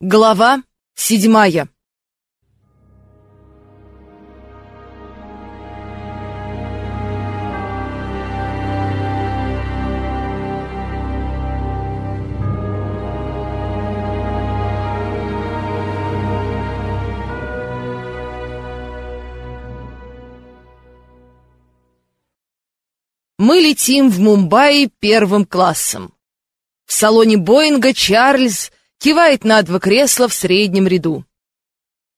Глава седьмая Мы летим в Мумбаи первым классом. В салоне Боинга Чарльз кивает на два кресла в среднем ряду.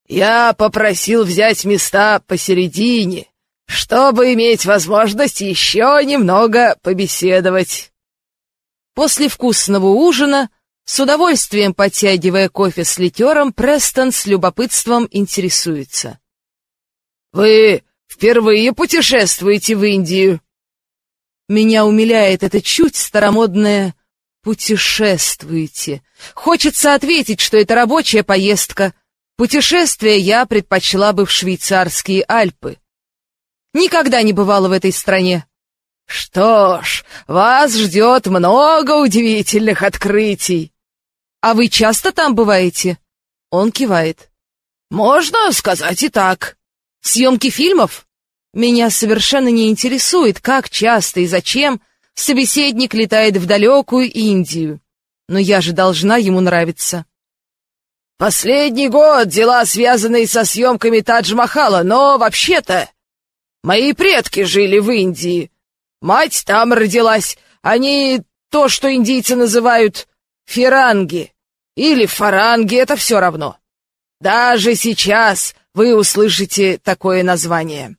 «Я попросил взять места посередине, чтобы иметь возможность еще немного побеседовать». После вкусного ужина, с удовольствием подтягивая кофе с литером, Престон с любопытством интересуется. «Вы впервые путешествуете в Индию?» Меня умиляет это чуть старомодное «путешествуете». Хочется ответить, что это рабочая поездка. Путешествие я предпочла бы в швейцарские Альпы. Никогда не бывала в этой стране. Что ж, вас ждет много удивительных открытий. А вы часто там бываете? Он кивает. Можно сказать и так. Съемки фильмов? Меня совершенно не интересует, как часто и зачем собеседник летает в далекую Индию. Но я же должна ему нравиться. Последний год дела, связанные со съемками Тадж-Махала, но вообще-то мои предки жили в Индии. Мать там родилась. Они то, что индийцы называют фиранги или фаранги, это все равно. Даже сейчас вы услышите такое название.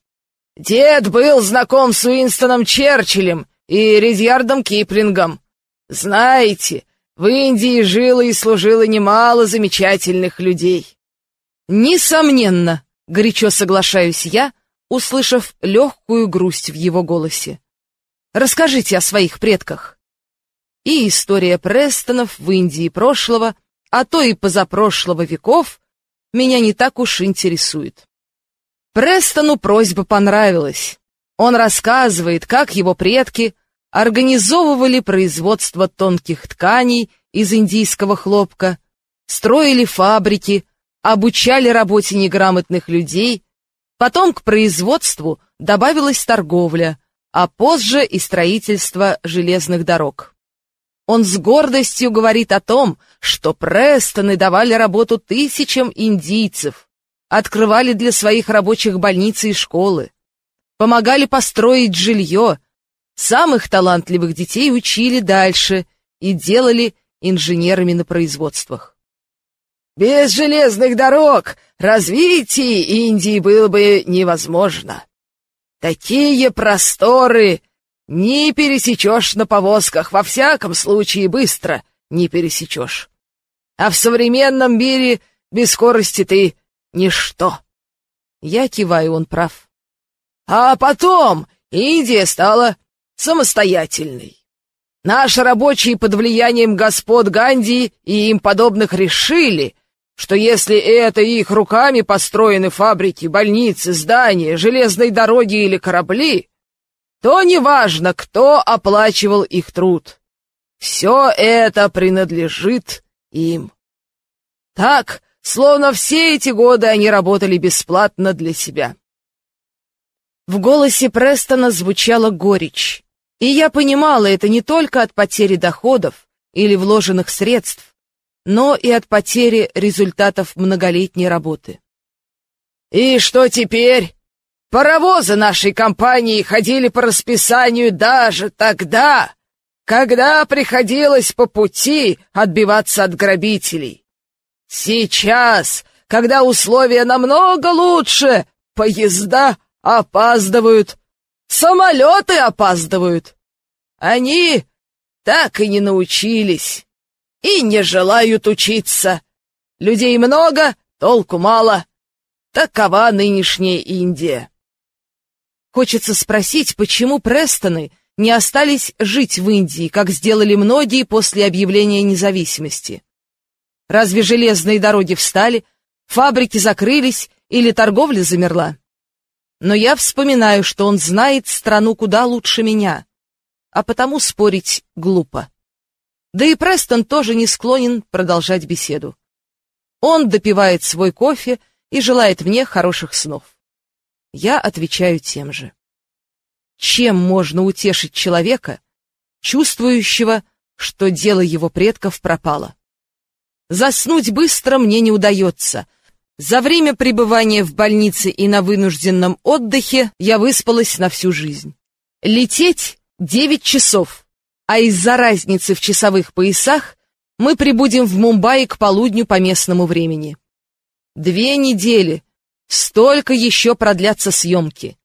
Дед был знаком с Уинстоном Черчиллем и Редьярдом Киплингом. Знаете, в Индии жило и служило немало замечательных людей. Несомненно, горячо соглашаюсь я, услышав легкую грусть в его голосе. Расскажите о своих предках. И история Престонов в Индии прошлого, а то и позапрошлого веков, меня не так уж интересует. Престону просьба понравилась. Он рассказывает, как его предки организовывали производство тонких тканей из индийского хлопка, строили фабрики, обучали работе неграмотных людей, потом к производству добавилась торговля, а позже и строительство железных дорог. Он с гордостью говорит о том, что Престоны давали работу тысячам индийцев, открывали для своих рабочих больницы и школы, помогали построить жилье, самых талантливых детей учили дальше и делали инженерами на производствах. Без железных дорог развитие Индии было бы невозможно. Такие просторы не пересечешь на повозках, во всяком случае быстро не пересечешь. А в современном мире без скорости ты ничто. Я киваю, он прав. А потом Индия стала самостоятельной. Наши рабочие под влиянием господ Ганди и им подобных решили, что если это их руками построены фабрики, больницы, здания, железные дороги или корабли, то неважно, кто оплачивал их труд. Все это принадлежит им. Так, словно все эти годы они работали бесплатно для себя. В голосе Престона звучала горечь, и я понимала это не только от потери доходов или вложенных средств, но и от потери результатов многолетней работы. «И что теперь? Паровозы нашей компании ходили по расписанию даже тогда, когда приходилось по пути отбиваться от грабителей. Сейчас, когда условия намного лучше, поезда опаздывают, самолеты опаздывают. Они так и не научились и не желают учиться. Людей много, толку мало. Такова нынешняя Индия. Хочется спросить, почему Престоны не остались жить в Индии, как сделали многие после объявления независимости. Разве железные дороги встали, фабрики закрылись или торговля замерла? Но я вспоминаю, что он знает страну куда лучше меня, а потому спорить глупо. Да и Престон тоже не склонен продолжать беседу. Он допивает свой кофе и желает мне хороших снов. Я отвечаю тем же. Чем можно утешить человека, чувствующего, что дело его предков пропало? Заснуть быстро мне не удается. За время пребывания в больнице и на вынужденном отдыхе я выспалась на всю жизнь. Лететь девять часов, а из-за разницы в часовых поясах мы прибудем в Мумбаи к полудню по местному времени. Две недели. Столько еще продлятся съемки.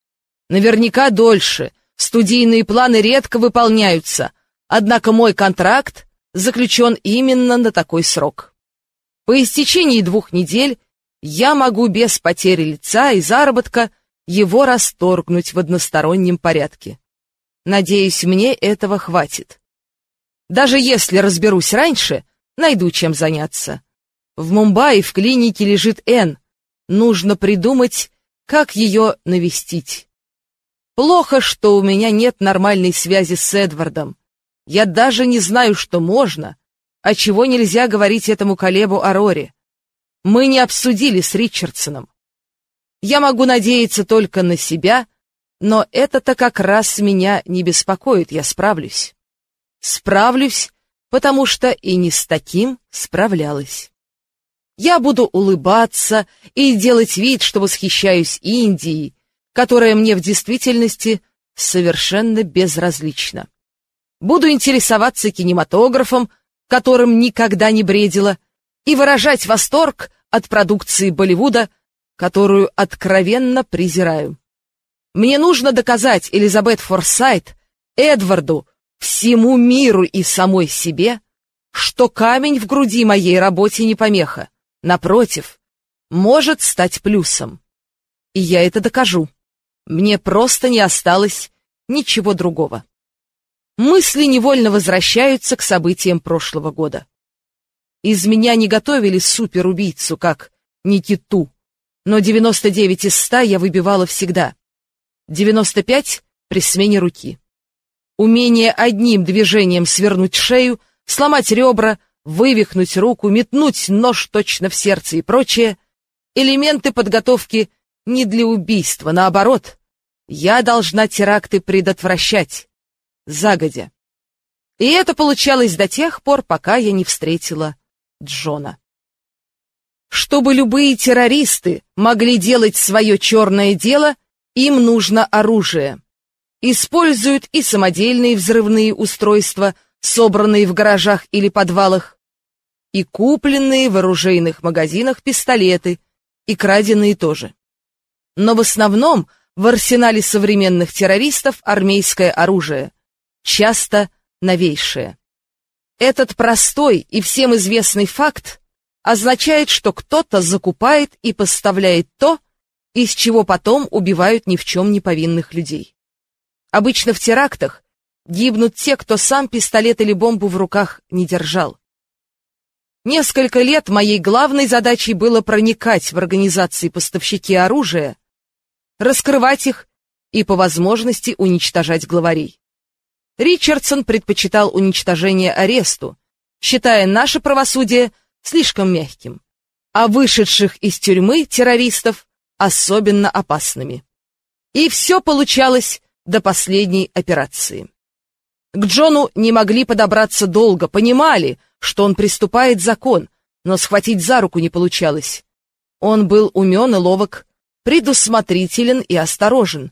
Наверняка дольше. Студийные планы редко выполняются. Однако мой контракт заключен именно на такой срок. По истечении двух недель я могу без потери лица и заработка его расторгнуть в одностороннем порядке. Надеюсь, мне этого хватит. Даже если разберусь раньше, найду чем заняться. В Мумбаи в клинике лежит Н. Нужно придумать, как ее навестить. Плохо, что у меня нет нормальной связи с Эдвардом. Я даже не знаю, что можно, а чего нельзя говорить этому Колебу Ороре. Мы не обсудили с Ричардсоном. Я могу надеяться только на себя, но это-то как раз меня не беспокоит, я справлюсь. Справлюсь, потому что и не с таким справлялась. Я буду улыбаться и делать вид, что восхищаюсь Индией, которая мне в действительности совершенно безразлична. Буду интересоваться кинематографом, которым никогда не бредила, и выражать восторг от продукции Болливуда, которую откровенно презираю. Мне нужно доказать Элизабет Форсайт, Эдварду, всему миру и самой себе, что камень в груди моей работе не помеха, напротив, может стать плюсом. И я это докажу. Мне просто не осталось ничего другого. Мысли невольно возвращаются к событиям прошлого года. Из меня не готовили суперубийцу, как Никиту, но 99 из 100 я выбивала всегда. 95 при смене руки. Умение одним движением свернуть шею, сломать ребра, вывихнуть руку, метнуть нож точно в сердце и прочее — элементы подготовки не для убийства, наоборот. Я должна теракты предотвращать. Загодя. И это получалось до тех пор, пока я не встретила Джона. Чтобы любые террористы могли делать свое черное дело, им нужно оружие используют и самодельные взрывные устройства, собранные в гаражах или подвалах, и купленные в оружейных магазинах пистолеты, и краденые тоже. Но в основном в арсенале современных террористов армейское оружие, часто новейшее. Этот простой и всем известный факт означает, что кто-то закупает и поставляет то, из чего потом убивают ни в чем не повинных людей. Обычно в терактах гибнут те, кто сам пистолет или бомбу в руках не держал. Несколько лет моей главной задачей было проникать в организации поставщики оружия, раскрывать их и по возможности уничтожать главарей. Ричардсон предпочитал уничтожение аресту, считая наше правосудие слишком мягким, а вышедших из тюрьмы террористов особенно опасными. И все получалось до последней операции. К Джону не могли подобраться долго, понимали, что он приступает закон, но схватить за руку не получалось. Он был умен и ловок, предусмотрителен и осторожен.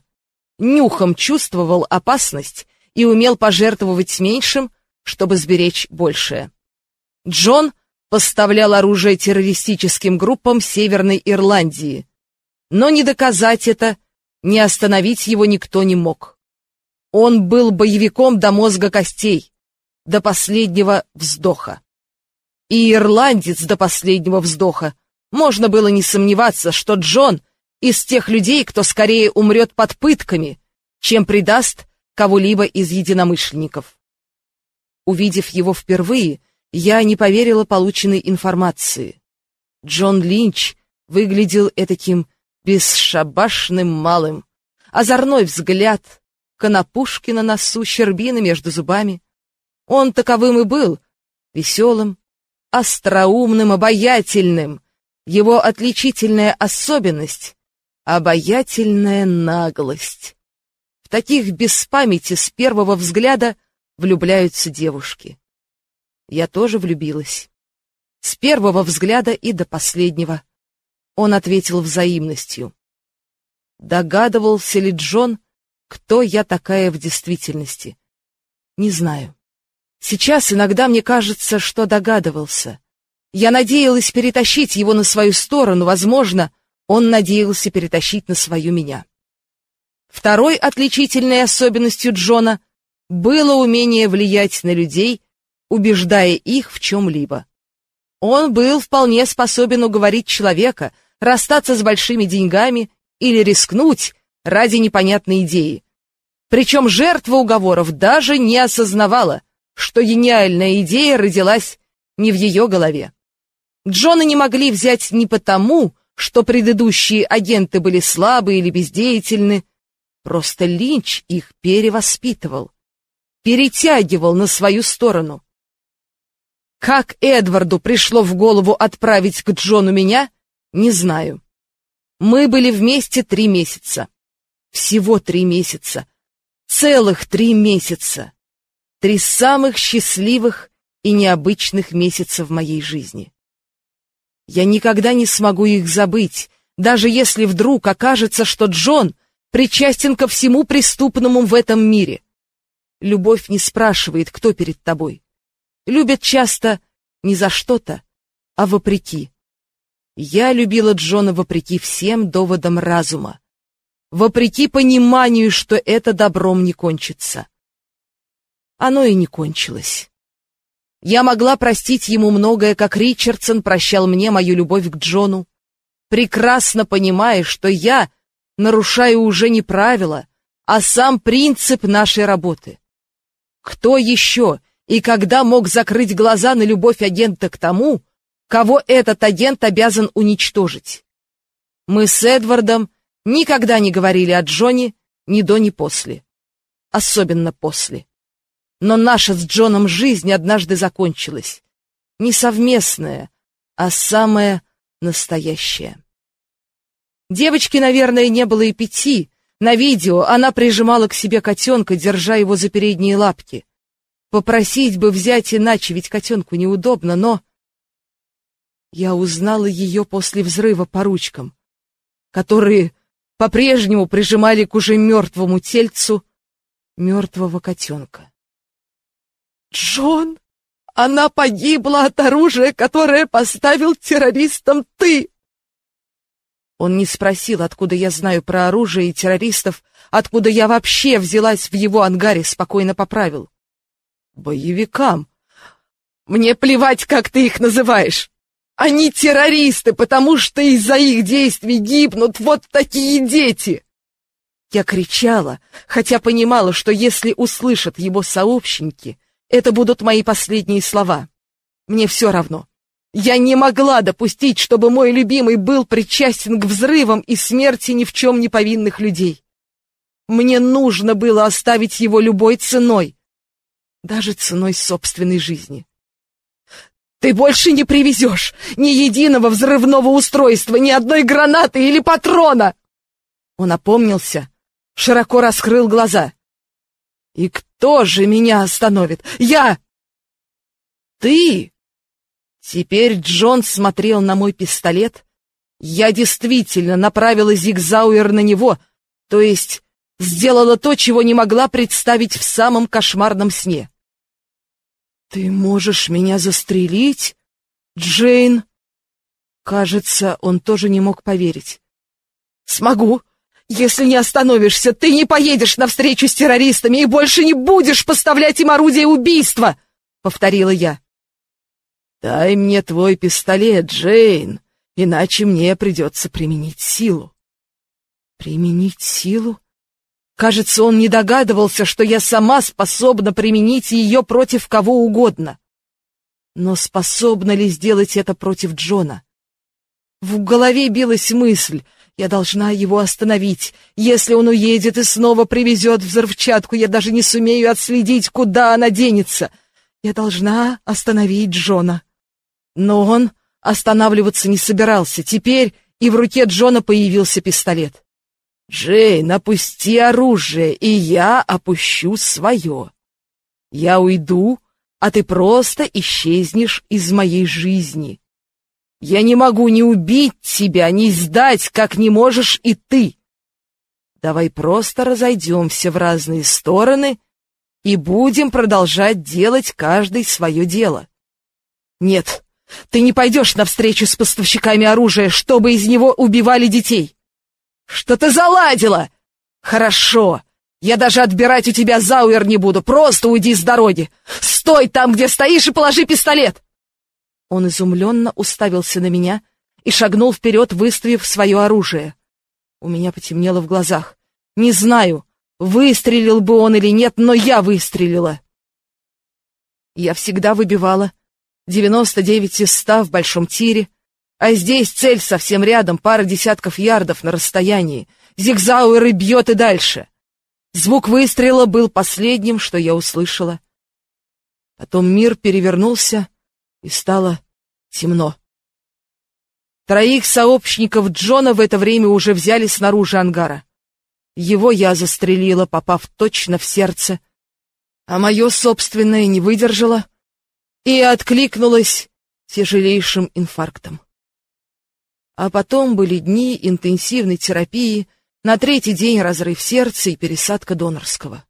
Нюхом чувствовал опасность и умел пожертвовать меньшим, чтобы сберечь большее. Джон поставлял оружие террористическим группам Северной Ирландии. Но не доказать это не остановить его никто не мог. Он был боевиком до мозга костей, до последнего вздоха. И ирландец до последнего вздоха. Можно было не сомневаться, что Джон из тех людей, кто скорее умрет под пытками, чем предаст кого-либо из единомышленников. Увидев его впервые, я не поверила полученной информации. Джон Линч выглядел этаким бесшабашным малым. Озорной взгляд, конопушки на носу, щербины между зубами. Он таковым и был, веселым, остроумным, обаятельным, Его отличительная особенность — обаятельная наглость. В таких без памяти с первого взгляда влюбляются девушки. Я тоже влюбилась. С первого взгляда и до последнего. Он ответил взаимностью. Догадывался ли Джон, кто я такая в действительности? Не знаю. Сейчас иногда мне кажется, что догадывался. Я надеялась перетащить его на свою сторону, возможно, он надеялся перетащить на свою меня. Второй отличительной особенностью Джона было умение влиять на людей, убеждая их в чем-либо. Он был вполне способен уговорить человека расстаться с большими деньгами или рискнуть ради непонятной идеи. Причем жертва уговоров даже не осознавала, что гениальная идея родилась не в ее голове. Джона не могли взять не потому, что предыдущие агенты были слабы или бездеятельны, просто Линч их перевоспитывал, перетягивал на свою сторону. Как Эдварду пришло в голову отправить к Джону меня, не знаю. Мы были вместе три месяца. Всего три месяца. Целых три месяца. Три самых счастливых и необычных месяца в моей жизни. Я никогда не смогу их забыть, даже если вдруг окажется, что Джон причастен ко всему преступному в этом мире. Любовь не спрашивает, кто перед тобой. Любят часто не за что-то, а вопреки. Я любила Джона вопреки всем доводам разума, вопреки пониманию, что это добром не кончится. Оно и не кончилось. Я могла простить ему многое, как Ричардсон прощал мне мою любовь к Джону, прекрасно понимая, что я нарушаю уже не правила, а сам принцип нашей работы. Кто еще и когда мог закрыть глаза на любовь агента к тому, кого этот агент обязан уничтожить. Мы с Эдвардом никогда не говорили о Джоне ни до, ни после. Особенно после. Но наша с Джоном жизнь однажды закончилась. Не совместная, а самая настоящая. Девочке, наверное, не было и пяти. На видео она прижимала к себе котенка, держа его за передние лапки. Попросить бы взять иначе, ведь котенку неудобно, но... Я узнала ее после взрыва по ручкам, которые по-прежнему прижимали к уже мертвому тельцу мертвого котенка. «Джон, она погибла от оружия, которое поставил террористам ты!» Он не спросил, откуда я знаю про оружие и террористов, откуда я вообще взялась в его ангаре, спокойно поправил. «Боевикам! Мне плевать, как ты их называешь! Они террористы, потому что из-за их действий гибнут вот такие дети!» Я кричала, хотя понимала, что если услышат его сообщники, это будут мои последние слова. Мне все равно. Я не могла допустить, чтобы мой любимый был причастен к взрывам и смерти ни в чем не повинных людей. Мне нужно было оставить его любой ценой, даже ценой собственной жизни. Ты больше не привезешь ни единого взрывного устройства, ни одной гранаты или патрона!» Он опомнился, широко раскрыл глаза. «И кто же меня остановит? Я!» «Ты!» Теперь Джон смотрел на мой пистолет. Я действительно направила зигзауэр на него, то есть сделала то, чего не могла представить в самом кошмарном сне. «Ты можешь меня застрелить, Джейн?» Кажется, он тоже не мог поверить. «Смогу. Если не остановишься, ты не поедешь навстречу с террористами и больше не будешь поставлять им орудие убийства!» — повторила я. «Дай мне твой пистолет, Джейн, иначе мне придется применить силу». «Применить силу?» Кажется, он не догадывался, что я сама способна применить ее против кого угодно. Но способна ли сделать это против Джона? В голове билась мысль, я должна его остановить. Если он уедет и снова привезет взрывчатку, я даже не сумею отследить, куда она денется. Я должна остановить Джона. Но он останавливаться не собирался. Теперь и в руке Джона появился пистолет. «Джейн, опусти оружие, и я опущу свое. Я уйду, а ты просто исчезнешь из моей жизни. Я не могу ни убить тебя, ни сдать, как не можешь и ты. Давай просто разойдемся в разные стороны и будем продолжать делать каждый свое дело. Нет, ты не пойдешь навстречу с поставщиками оружия, чтобы из него убивали детей. Что ты заладила? Хорошо. Я даже отбирать у тебя зауэр не буду. Просто уйди с дороги. Стой там, где стоишь, и положи пистолет. Он изумленно уставился на меня и шагнул вперед, выставив свое оружие. У меня потемнело в глазах. Не знаю, выстрелил бы он или нет, но я выстрелила. Я всегда выбивала. 99 из 100 в большом тире, а здесь цель совсем рядом, пара десятков ярдов на расстоянии. Зигзауэр и бьет и дальше. Звук выстрела был последним, что я услышала. Потом мир перевернулся, и стало темно. Троих сообщников Джона в это время уже взяли снаружи ангара. Его я застрелила, попав точно в сердце, а мое собственное не выдержало и откликнулось тяжелейшим инфарктом. А потом были дни интенсивной терапии, на третий день разрыв сердца и пересадка донорского.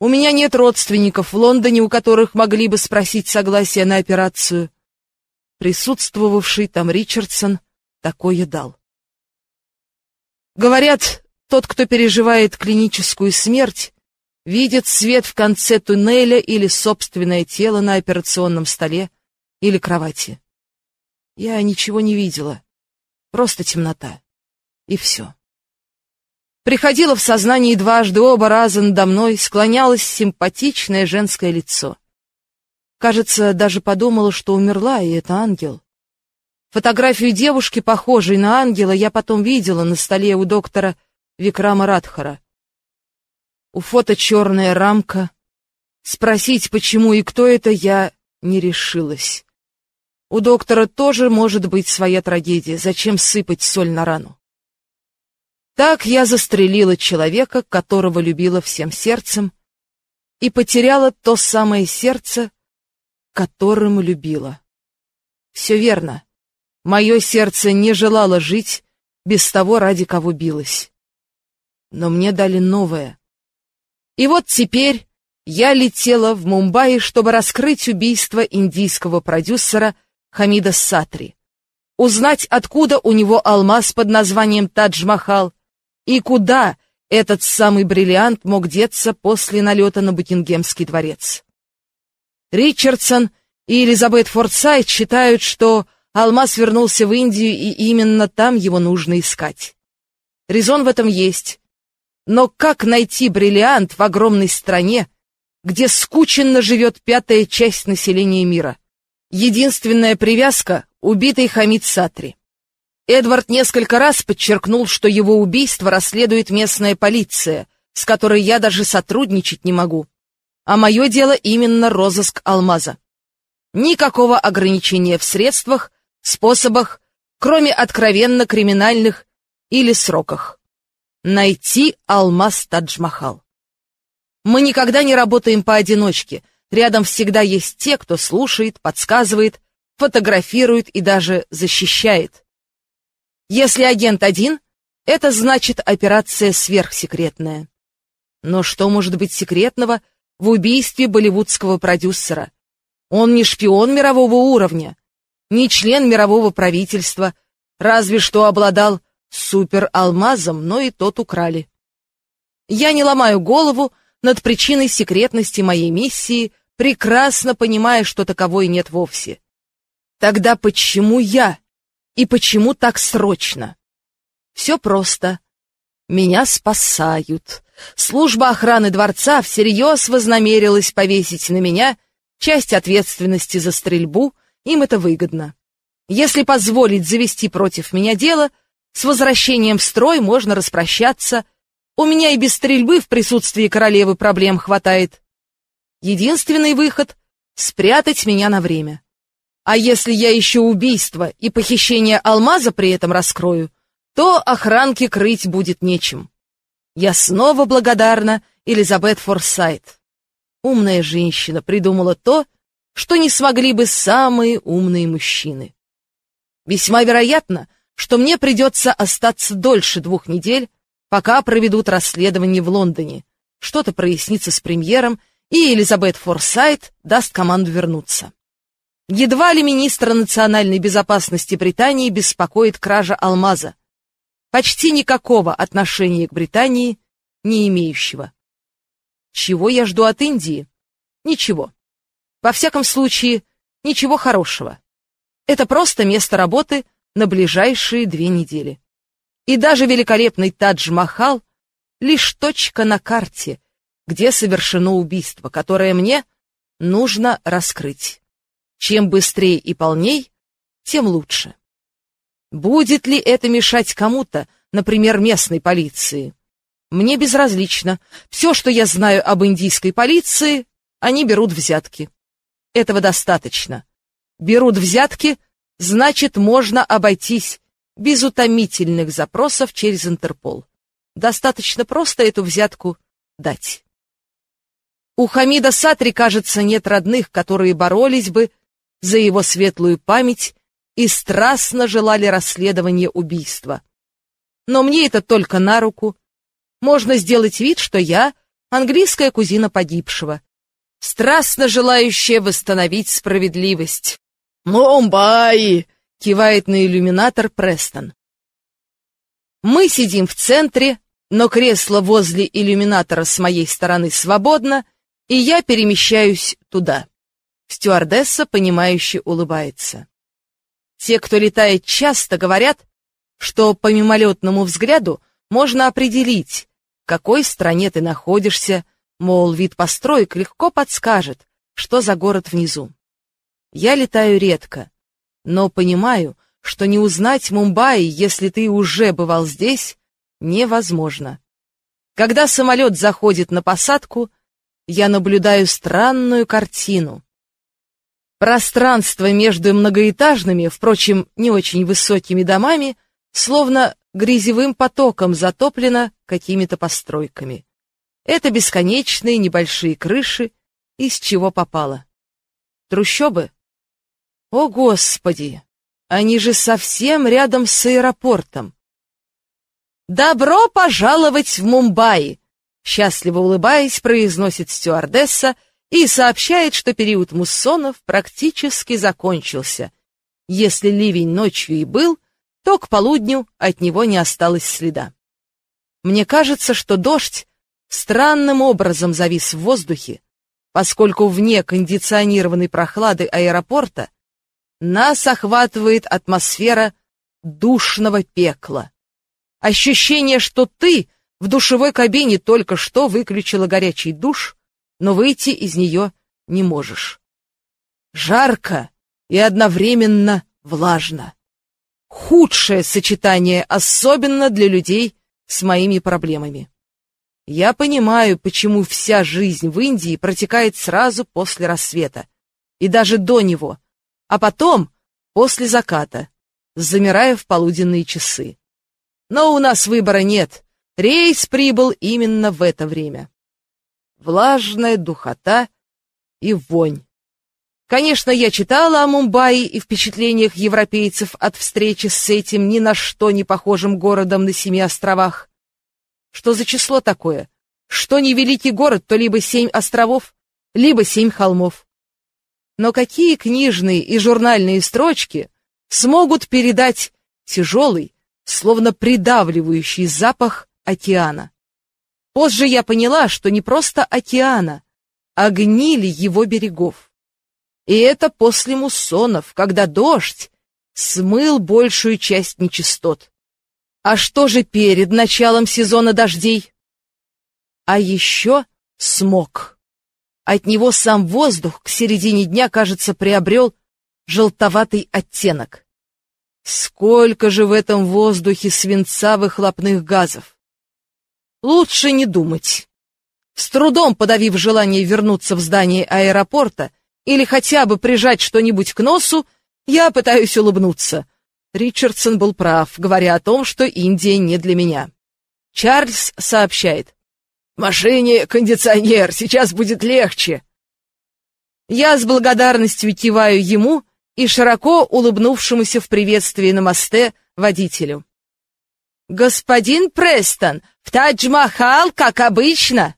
У меня нет родственников в Лондоне, у которых могли бы спросить согласие на операцию. Присутствовавший там Ричардсон такое дал. Говорят, тот, кто переживает клиническую смерть, видит свет в конце туннеля или собственное тело на операционном столе или кровати. Я ничего не видела. Просто темнота. И все. Приходило в сознание дважды, оба раза надо мной склонялось симпатичное женское лицо. Кажется, даже подумала, что умерла, и это ангел. Фотографию девушки, похожей на ангела, я потом видела на столе у доктора Викрама Радхара. У фото черная рамка. Спросить, почему и кто это, я не решилась. У доктора тоже может быть своя трагедия. Зачем сыпать соль на рану? Так я застрелила человека, которого любила всем сердцем, и потеряла то самое сердце, которым любила. Все верно. Мое сердце не желало жить без того, ради кого билось. Но мне дали новое. И вот теперь я летела в Мумбаи, чтобы раскрыть убийство индийского продюсера Хамида Сатри, узнать, откуда у него алмаз под названием Тадж-Махал и куда этот самый бриллиант мог деться после налета на Букингемский дворец. Ричардсон и Элизабет Фордсайт считают, что алмаз вернулся в Индию, и именно там его нужно искать. Резон в этом есть. Но как найти бриллиант в огромной стране, где скученно живет пятая часть населения мира? Единственная привязка — убитый Хамид Сатри. Эдвард несколько раз подчеркнул, что его убийство расследует местная полиция, с которой я даже сотрудничать не могу. А мое дело именно розыск алмаза. Никакого ограничения в средствах, способах, кроме откровенно криминальных или сроках. Найти алмаз Тадж-Махал. Мы никогда не работаем поодиночке — Рядом всегда есть те, кто слушает, подсказывает, фотографирует и даже защищает. Если агент один, это значит операция сверхсекретная. Но что может быть секретного в убийстве болливудского продюсера? Он не шпион мирового уровня, не член мирового правительства, разве что обладал супералмазом, но и тот украли. Я не ломаю голову, над причиной секретности моей миссии, прекрасно понимая, что таковой нет вовсе. Тогда почему я? И почему так срочно? Все просто. Меня спасают. Служба охраны дворца всерьез вознамерилась повесить на меня часть ответственности за стрельбу, им это выгодно. Если позволить завести против меня дело, с возвращением в строй можно распрощаться – у меня и без стрельбы в присутствии королевы проблем хватает. Единственный выход — спрятать меня на время. А если я еще убийство и похищение алмаза при этом раскрою, то охранке крыть будет нечем. Я снова благодарна Элизабет Форсайт. Умная женщина придумала то, что не смогли бы самые умные мужчины. Весьма вероятно, что мне придется остаться дольше двух недель, пока проведут расследование в Лондоне. Что-то прояснится с премьером, и Элизабет Форсайт даст команду вернуться. Едва ли министра национальной безопасности Британии беспокоит кража алмаза, почти никакого отношения к Британии не имеющего. Чего я жду от Индии? Ничего. Во всяком случае, ничего хорошего. Это просто место работы на ближайшие две недели. И даже великолепный Тадж-Махал — лишь точка на карте, где совершено убийство, которое мне нужно раскрыть. Чем быстрее и полней, тем лучше. Будет ли это мешать кому-то, например, местной полиции? Мне безразлично. Все, что я знаю об индийской полиции, они берут взятки. Этого достаточно. Берут взятки, значит, можно обойтись без утомительных запросов через Интерпол. Достаточно просто эту взятку дать. У Хамида Сатри, кажется, нет родных, которые боролись бы за его светлую память и страстно желали расследования убийства. Но мне это только на руку. Можно сделать вид, что я английская кузина погибшего, страстно желающая восстановить справедливость. «Мумбаи!» — кивает на иллюминатор Престон. Мы сидим в центре, но кресло возле иллюминатора с моей стороны свободно, и я перемещаюсь туда. Стюардесса, понимающе улыбается. Те, кто летает часто, говорят, что по мимолетному взгляду можно определить, в какой стране ты находишься, мол, вид построек легко подскажет, что за город внизу. Я летаю редко, но понимаю, что не узнать Мумбаи, если ты уже бывал здесь, невозможно. Когда самолет заходит на посадку, я наблюдаю странную картину. Пространство между многоэтажными, впрочем, не очень высокими домами, словно грязевым потоком затоплено какими-то постройками. Это бесконечные небольшие крыши, из чего попало. Трущобы? О, Господи! Они же совсем рядом с аэропортом. «Добро пожаловать в Мумбаи!» Счастливо улыбаясь, произносит стюардесса и сообщает, что период муссонов практически закончился. Если ливень ночью и был, то к полудню от него не осталось следа. Мне кажется, что дождь странным образом завис в воздухе, поскольку вне кондиционированной прохлады аэропорта нас охватывает атмосфера душного пекла. Ощущение, что ты в душевой кабине только что выключила горячий душ, но выйти из нее не можешь. Жарко и одновременно влажно. Худшее сочетание, особенно для людей с моими проблемами. Я понимаю, почему вся жизнь в Индии протекает сразу после рассвета, и даже до него, а потом после заката, замирая в полуденные часы. Но у нас выбора нет, рейс прибыл именно в это время. Влажная духота и вонь. Конечно, я читала о Мумбаи и впечатлениях европейцев от встречи с этим ни на что не похожим городом на семи островах. Что за число такое? Что не великий город, то либо семь островов, либо семь холмов. Но какие книжные и журнальные строчки смогут передать тяжелый, словно придавливающий запах океана? Позже я поняла, что не просто океана, а гнили его берегов. И это после муссонов, когда дождь смыл большую часть нечистот. А что же перед началом сезона дождей? А еще смог. От него сам воздух к середине дня, кажется, приобрел желтоватый оттенок. Сколько же в этом воздухе свинца выхлопных газов? Лучше не думать. С трудом подавив желание вернуться в здание аэропорта или хотя бы прижать что-нибудь к носу, Я пытаюсь улыбнуться. Ричардсон был прав, говоря о том, что Индия не для меня. Чарльз сообщает. «В машине кондиционер, сейчас будет легче». Я с благодарностью киваю ему и широко улыбнувшемуся в приветствии на мосте водителю. «Господин Престон, в Тадж-Махал, как обычно?»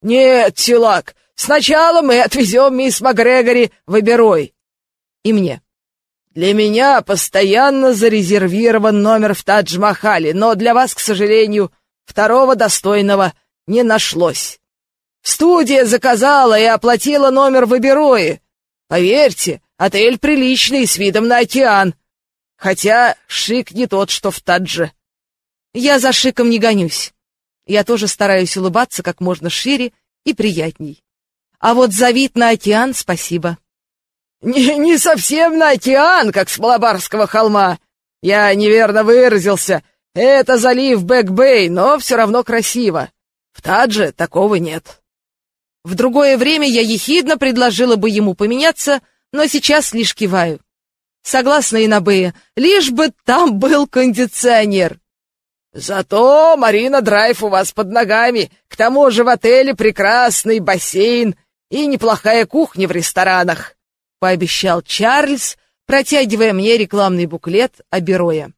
«Нет, Тилак, сначала мы отвезем мисс МакГрегори в Оберой». И мне. «Для меня постоянно зарезервирован номер в Тадж-Махале, но для вас, к сожалению, второго достойного не нашлось. Студия заказала и оплатила номер в Оберое. Поверьте, отель приличный, с видом на океан. Хотя шик не тот, что в Тадже». Я за шиком не гонюсь. Я тоже стараюсь улыбаться как можно шире и приятней. А вот за вид на океан спасибо. Не, не совсем на океан, как с Малабарского холма. Я неверно выразился. Это залив Бэк-Бэй, но все равно красиво. В Тадже такого нет. В другое время я ехидно предложила бы ему поменяться, но сейчас лишь киваю. Согласна и на Бэй, лишь бы там был кондиционер. Зато Марина Драйв у вас под ногами. К тому же в отеле прекрасный бассейн и неплохая кухня в ресторанах, пообещал Чарльз, протягивая мне рекламный буклет о Берое.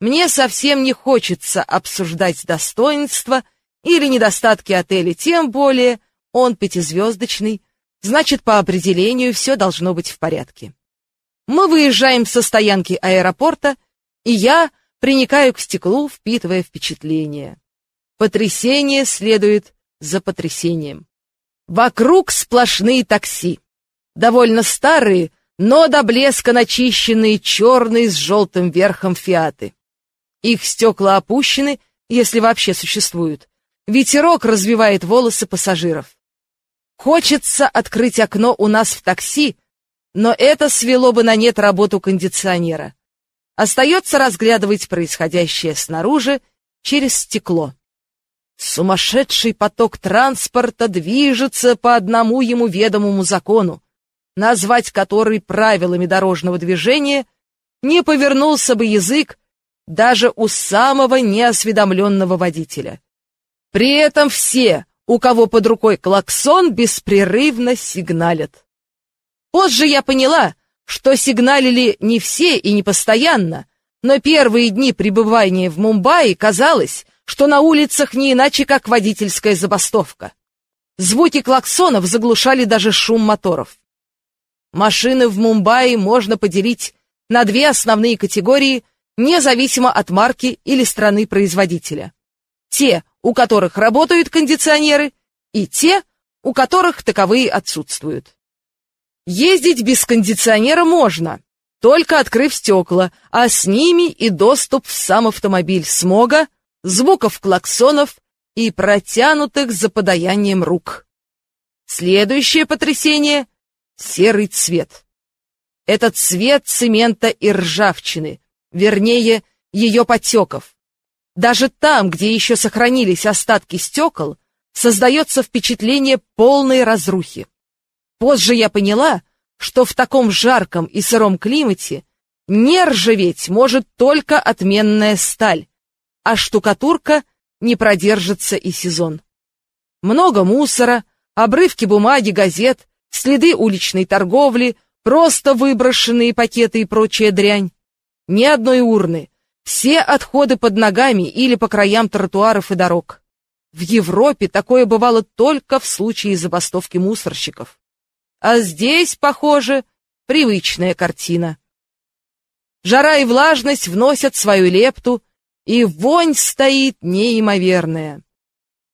Мне совсем не хочется обсуждать достоинства или недостатки отеля, тем более он пятизвездочный, значит, по определению все должно быть в порядке. Мы выезжаем со стоянки аэропорта, и я приникаю к стеклу, впитывая впечатление. Потрясение следует за потрясением. Вокруг сплошные такси. Довольно старые, но до блеска начищенные черные с желтым верхом фиаты. Их стекла опущены, если вообще существуют. Ветерок развивает волосы пассажиров. Хочется открыть окно у нас в такси, но это свело бы на нет работу кондиционера. Остается разглядывать происходящее снаружи через стекло. Сумасшедший поток транспорта движется по одному ему ведомому закону, назвать который правилами дорожного движения не повернулся бы язык даже у самого неосведомленного водителя. При этом все, у кого под рукой клаксон, беспрерывно сигналят. Позже я поняла, что сигналили не все и не постоянно, но первые дни пребывания в Мумбаи казалось, что на улицах не иначе, как водительская забастовка. Звуки клаксонов заглушали даже шум моторов. Машины в Мумбаи можно поделить на две основные категории, независимо от марки или страны производителя. Те, у которых работают кондиционеры, и те, у которых таковые отсутствуют. Ездить без кондиционера можно, только открыв стекла, а с ними и доступ в сам автомобиль смога, звуков клаксонов и протянутых за подаянием рук. Следующее потрясение — серый цвет. Это цвет цемента и ржавчины, вернее, ее потеков. Даже там, где еще сохранились остатки стекол, создается впечатление полной разрухи. Позже я поняла, что в таком жарком и сыром климате не ржаветь может только отменная сталь, а штукатурка не продержится и сезон. Много мусора, обрывки бумаги, газет, следы уличной торговли, просто выброшенные пакеты и прочая дрянь. Ни одной урны, все отходы под ногами или по краям тротуаров и дорог. В Европе такое бывало только в случае забастовки мусорщиков. А здесь, похоже, привычная картина. Жара и влажность вносят свою лепту, и вонь стоит неимоверная.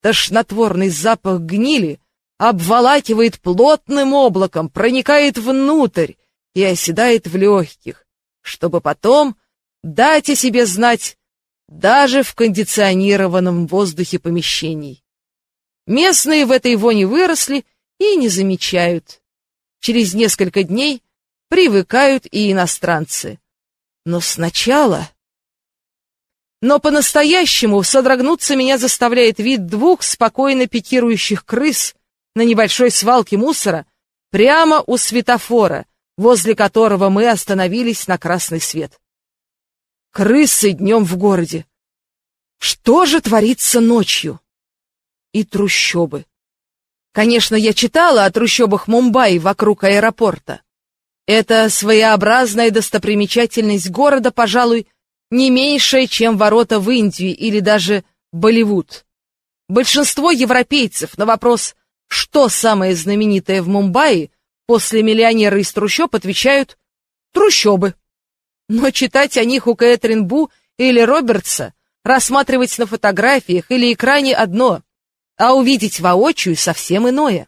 Тошнотворный запах гнили обволакивает плотным облаком, проникает внутрь и оседает в легких, чтобы потом о себе знать даже в кондиционированном воздухе помещений. Местные в этой воне выросли и не замечают. Через несколько дней привыкают и иностранцы. Но сначала... Но по-настоящему содрогнуться меня заставляет вид двух спокойно пикирующих крыс на небольшой свалке мусора прямо у светофора, возле которого мы остановились на красный свет. Крысы днем в городе. Что же творится ночью? И трущобы. Конечно, я читала о трущобах Мумбаи вокруг аэропорта. Это своеобразная достопримечательность города, пожалуй, не меньшая, чем ворота в Индию или даже Болливуд. Большинство европейцев на вопрос «Что самое знаменитое в Мумбаи?» после миллионера из трущоб отвечают «Трущобы». Но читать о них у Кэтрин Бу или Робертса, рассматривать на фотографиях или экране одно, а увидеть воочию совсем иное.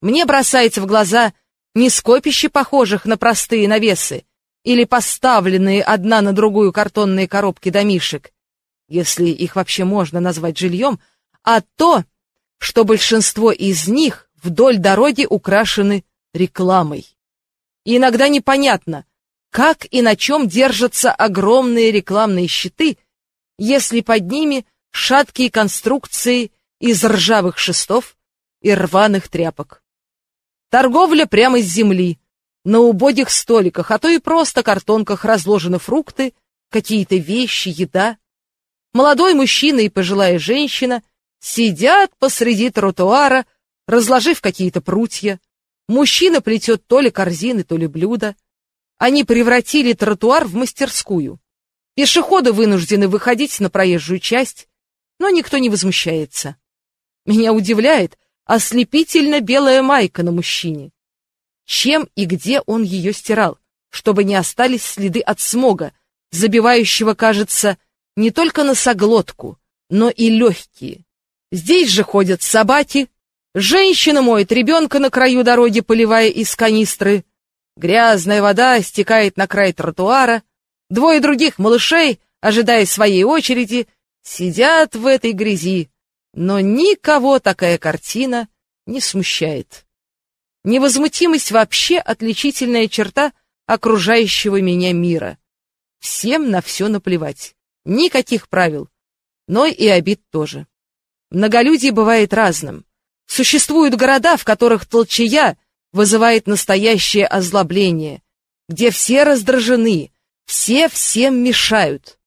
Мне бросается в глаза не скопище похожих на простые навесы или поставленные одна на другую картонные коробки домишек, если их вообще можно назвать жильем, а то, что большинство из них вдоль дороги украшены рекламой. Иногда непонятно, как и на чем держатся огромные рекламные щиты, если под ними шаткие конструкции из ржавых шестов и рваных тряпок. Торговля прямо с земли, на убогих столиках, а то и просто картонках разложены фрукты, какие-то вещи, еда. Молодой мужчина и пожилая женщина сидят посреди тротуара, разложив какие-то прутья. Мужчина плетет то ли корзины, то ли блюда. Они превратили тротуар в мастерскую. Пешеходы вынуждены выходить на проезжую часть, но никто не возмущается. Меня удивляет ослепительно белая майка на мужчине. Чем и где он ее стирал, чтобы не остались следы от смога, забивающего, кажется, не только носоглотку, но и легкие. Здесь же ходят собаки, женщина моет ребенка на краю дороги, поливая из канистры, грязная вода стекает на край тротуара, двое других малышей, ожидая своей очереди, сидят в этой грязи, но никого такая картина не смущает. Невозмутимость вообще отличительная черта окружающего меня мира. Всем на все наплевать. Никаких правил. Но и обид тоже. Многолюдие бывает разным. Существуют города, в которых толчая вызывает настоящее озлобление, где все раздражены, все всем мешают.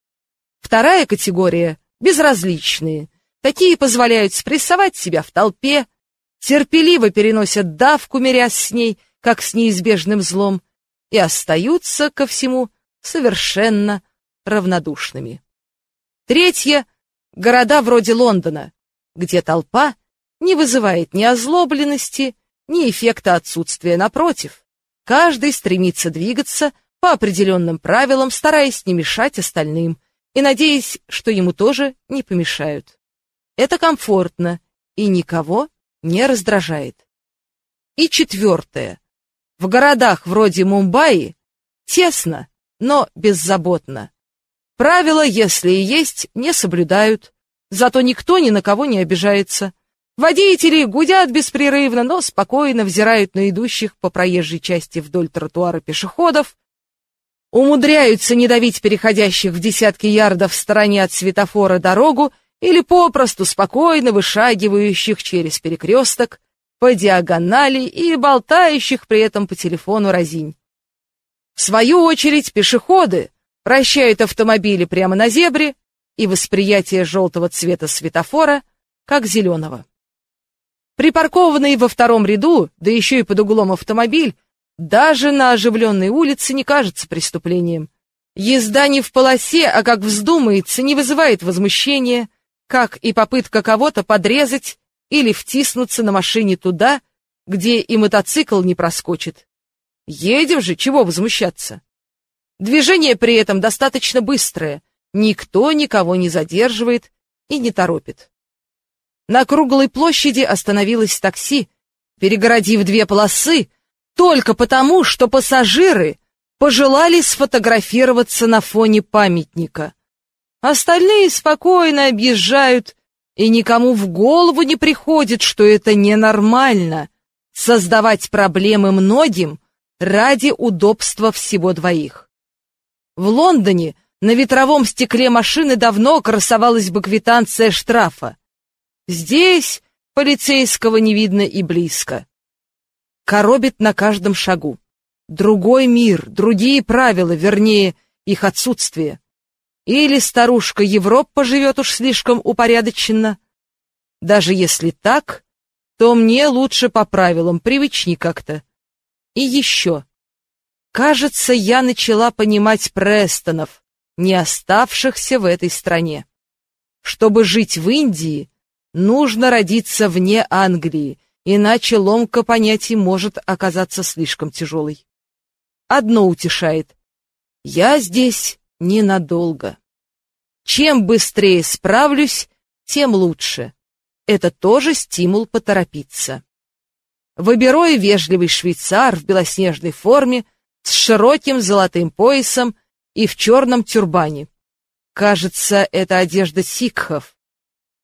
Вторая категория — безразличные — Такие позволяют спрессовать себя в толпе, терпеливо переносят давку, мирясь с ней, как с неизбежным злом, и остаются ко всему совершенно равнодушными. Третье — города вроде Лондона, где толпа не вызывает ни озлобленности, ни эффекта отсутствия напротив. Каждый стремится двигаться по определенным правилам, стараясь не мешать остальным и надеясь, что ему тоже не помешают. Это комфортно и никого не раздражает. И четвертое. В городах вроде Мумбаи тесно, но беззаботно. Правила, если и есть, не соблюдают, зато никто ни на кого не обижается. Водители гудят беспрерывно, но спокойно взирают на идущих по проезжей части вдоль тротуара пешеходов, умудряются не давить переходящих в десятки ярдов в стороне от светофора дорогу или попросту спокойно вышагивающих через перекресток по диагонали и болтающих при этом по телефону разинь. В свою очередь пешеходы прощают автомобили прямо на зебре и восприятие желтого цвета светофора как зеленого. Припаркованный во втором ряду, да еще и под углом автомобиль, даже на оживленной улице не кажется преступлением. Езда не в полосе, а как вздумается, не вызывает возмущения, как и попытка кого-то подрезать или втиснуться на машине туда, где и мотоцикл не проскочит. Едем же, чего возмущаться? Движение при этом достаточно быстрое, никто никого не задерживает и не торопит. На круглой площади остановилось такси, перегородив две полосы, только потому, что пассажиры пожелали сфотографироваться на фоне памятника. Остальные спокойно объезжают, и никому в голову не приходит, что это ненормально — создавать проблемы многим ради удобства всего двоих. В Лондоне на ветровом стекле машины давно красовалась бы квитанция штрафа. Здесь полицейского не видно и близко. Коробит на каждом шагу. Другой мир, другие правила, вернее, их отсутствие. Или старушка Европа живет уж слишком упорядоченно. Даже если так, то мне лучше по правилам, привычней как-то. И еще. Кажется, я начала понимать Престонов, не оставшихся в этой стране. Чтобы жить в Индии, нужно родиться вне Англии, иначе ломка понятий может оказаться слишком тяжелой. Одно утешает. Я здесь ненадолго. Чем быстрее справлюсь, тем лучше. Это тоже стимул поторопиться. В Иберое вежливый швейцар в белоснежной форме с широким золотым поясом и в черном тюрбане. Кажется, это одежда сикхов.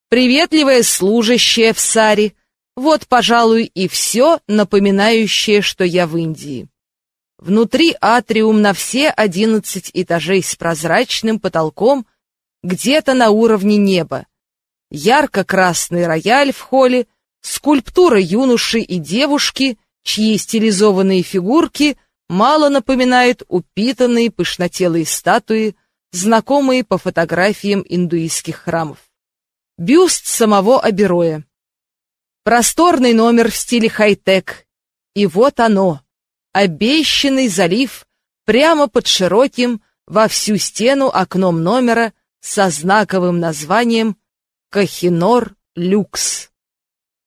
Приветливая служащая в саре. Вот, пожалуй, и все, напоминающее, что я в Индии. Внутри атриум на все одиннадцать этажей с прозрачным потолком, где-то на уровне неба. Ярко-красный рояль в холле, скульптура юноши и девушки, чьи стилизованные фигурки мало напоминают упитанные пышнотелые статуи, знакомые по фотографиям индуистских храмов. Бюст самого Абероя. Просторный номер в стиле хай-тек. И вот оно, обещанный залив прямо под широким во всю стену окном номера со знаковым названием Кахинор Люкс.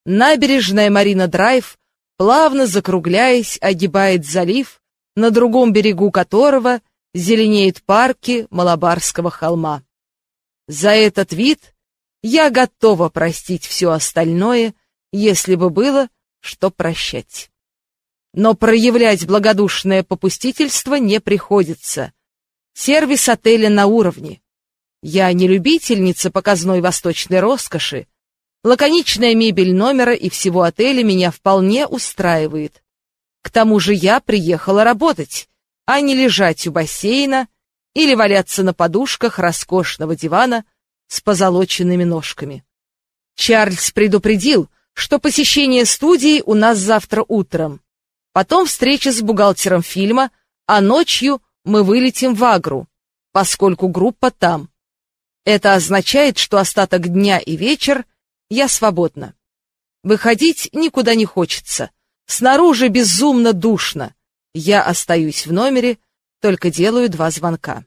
Набережная Марина Драйв, плавно закругляясь, огибает залив, на другом берегу которого зеленеют парки Малабарского холма. За этот вид я готова простить все остальное, если бы было, что прощать. Но проявлять благодушное попустительство не приходится. Сервис отеля на уровне. Я не любительница показной восточной роскоши. Лаконичная мебель номера и всего отеля меня вполне устраивает. К тому же я приехала работать, а не лежать у бассейна или валяться на подушках роскошного дивана с позолоченными ножками. Чарльз предупредил, что посещение студии у нас завтра утром. Потом встреча с бухгалтером фильма, а ночью мы вылетим в Агру, поскольку группа там. Это означает, что остаток дня и вечер я свободна. Выходить никуда не хочется. Снаружи безумно душно. Я остаюсь в номере, только делаю два звонка.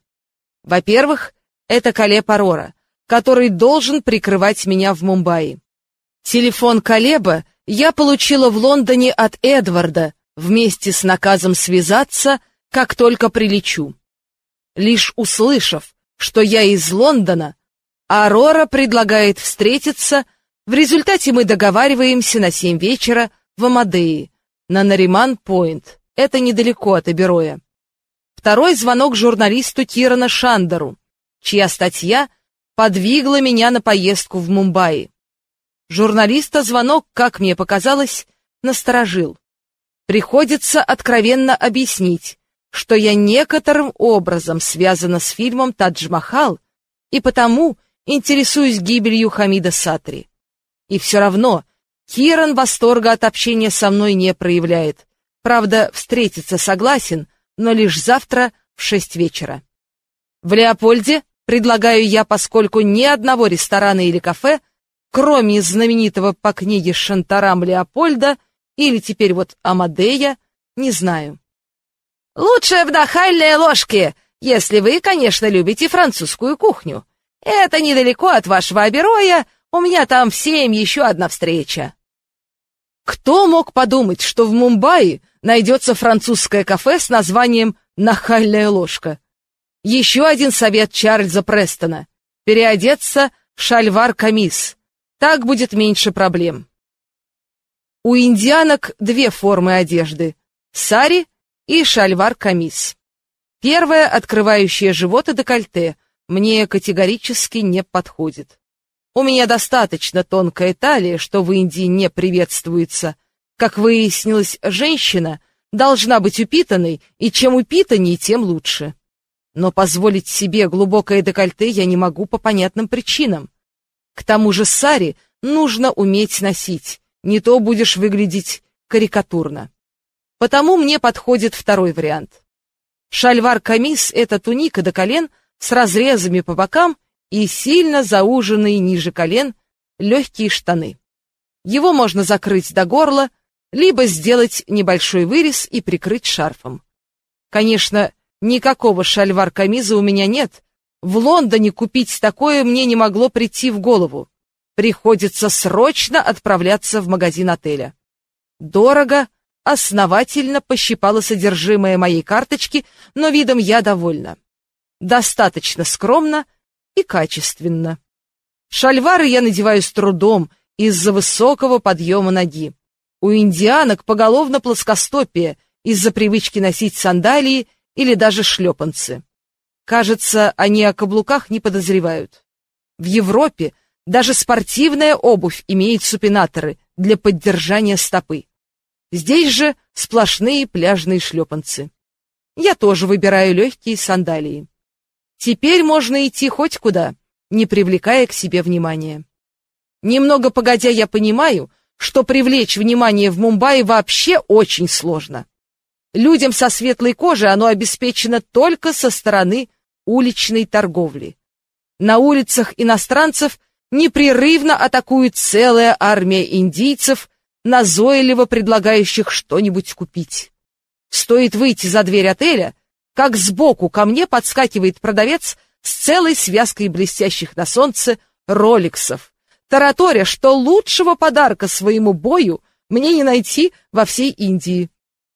Во-первых, это Калеб Арора, который должен прикрывать меня в Мумбаи. Телефон Калеба я получила в Лондоне от Эдварда вместе с наказом связаться, как только прилечу. Лишь услышав, что я из Лондона, Арора предлагает встретиться, в результате мы договариваемся на семь вечера в Амадеи, на Нариман-Пойнт. Это недалеко от Эбероя. Второй звонок журналисту Кирана Шандеру, чья статья подвигла меня на поездку в Мумбаи. Журналиста звонок, как мне показалось, насторожил. Приходится откровенно объяснить, что я некоторым образом связана с фильмом «Тадж-Махал» и потому интересуюсь гибелью Хамида Сатри. И все равно Киран восторга от общения со мной не проявляет. Правда, встретиться согласен, но лишь завтра в шесть вечера. В Леопольде предлагаю я, поскольку ни одного ресторана или кафе, кроме знаменитого по книге Шантарам Леопольда или теперь вот Амадея, не знаю. Лучшая вдохальная ложки, если вы, конечно, любите французскую кухню. Это недалеко от вашего обероя, у меня там в семь еще одна встреча. Кто мог подумать, что в Мумбаи найдется французское кафе с названием «Нахальная ложка»? Еще один совет Чарльза Престона — переодеться в шальвар-камис. Так будет меньше проблем. У индианок две формы одежды — сари и шальвар-камис. Первая, открывающая живот и декольте, мне категорически не подходит. У меня достаточно тонкая талия, что в Индии не приветствуется. Как выяснилось, женщина должна быть упитанной, и чем упитанней, тем лучше. Но позволить себе глубокое декольте я не могу по понятным причинам. К тому же сари нужно уметь носить, не то будешь выглядеть карикатурно. потому мне подходит второй вариант. Шальвар-камис — это туника до колен с разрезами по бокам и сильно зауженные ниже колен легкие штаны. Его можно закрыть до горла, либо сделать небольшой вырез и прикрыть шарфом. Конечно, никакого шальвар-камиза у меня нет. В Лондоне купить такое мне не могло прийти в голову. Приходится срочно отправляться в магазин отеля. Дорого, основательно пощипала содержимое моей карточки, но видом я довольна. Достаточно скромно и качественно. Шальвары я надеваю с трудом из-за высокого подъема ноги. У индианок поголовно плоскостопие из-за привычки носить сандалии или даже шлепанцы. Кажется, они о каблуках не подозревают. В Европе даже спортивная обувь имеет супинаторы для поддержания стопы. Здесь же сплошные пляжные шлепанцы. Я тоже выбираю легкие сандалии. Теперь можно идти хоть куда, не привлекая к себе внимания. Немного погодя, я понимаю, что привлечь внимание в Мумбаи вообще очень сложно. Людям со светлой кожей оно обеспечено только со стороны уличной торговли. На улицах иностранцев непрерывно атакует целая армия индийцев, назойливо предлагающих что-нибудь купить. Стоит выйти за дверь отеля, как сбоку ко мне подскакивает продавец с целой связкой блестящих на солнце роликсов, тараторя, что лучшего подарка своему бою мне не найти во всей Индии.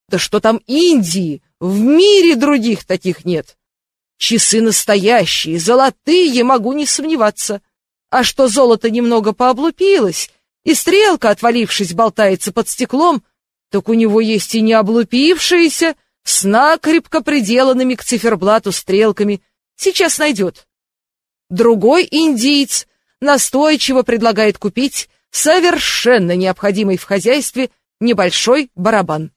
Да что там Индии, в мире других таких нет. Часы настоящие, золотые, могу не сомневаться. А что золото немного пооблупилось, и стрелка, отвалившись, болтается под стеклом, так у него есть и не облупившиеся, с накрепко приделанными к циферблату стрелками. Сейчас найдет. Другой индиец настойчиво предлагает купить совершенно необходимый в хозяйстве небольшой барабан.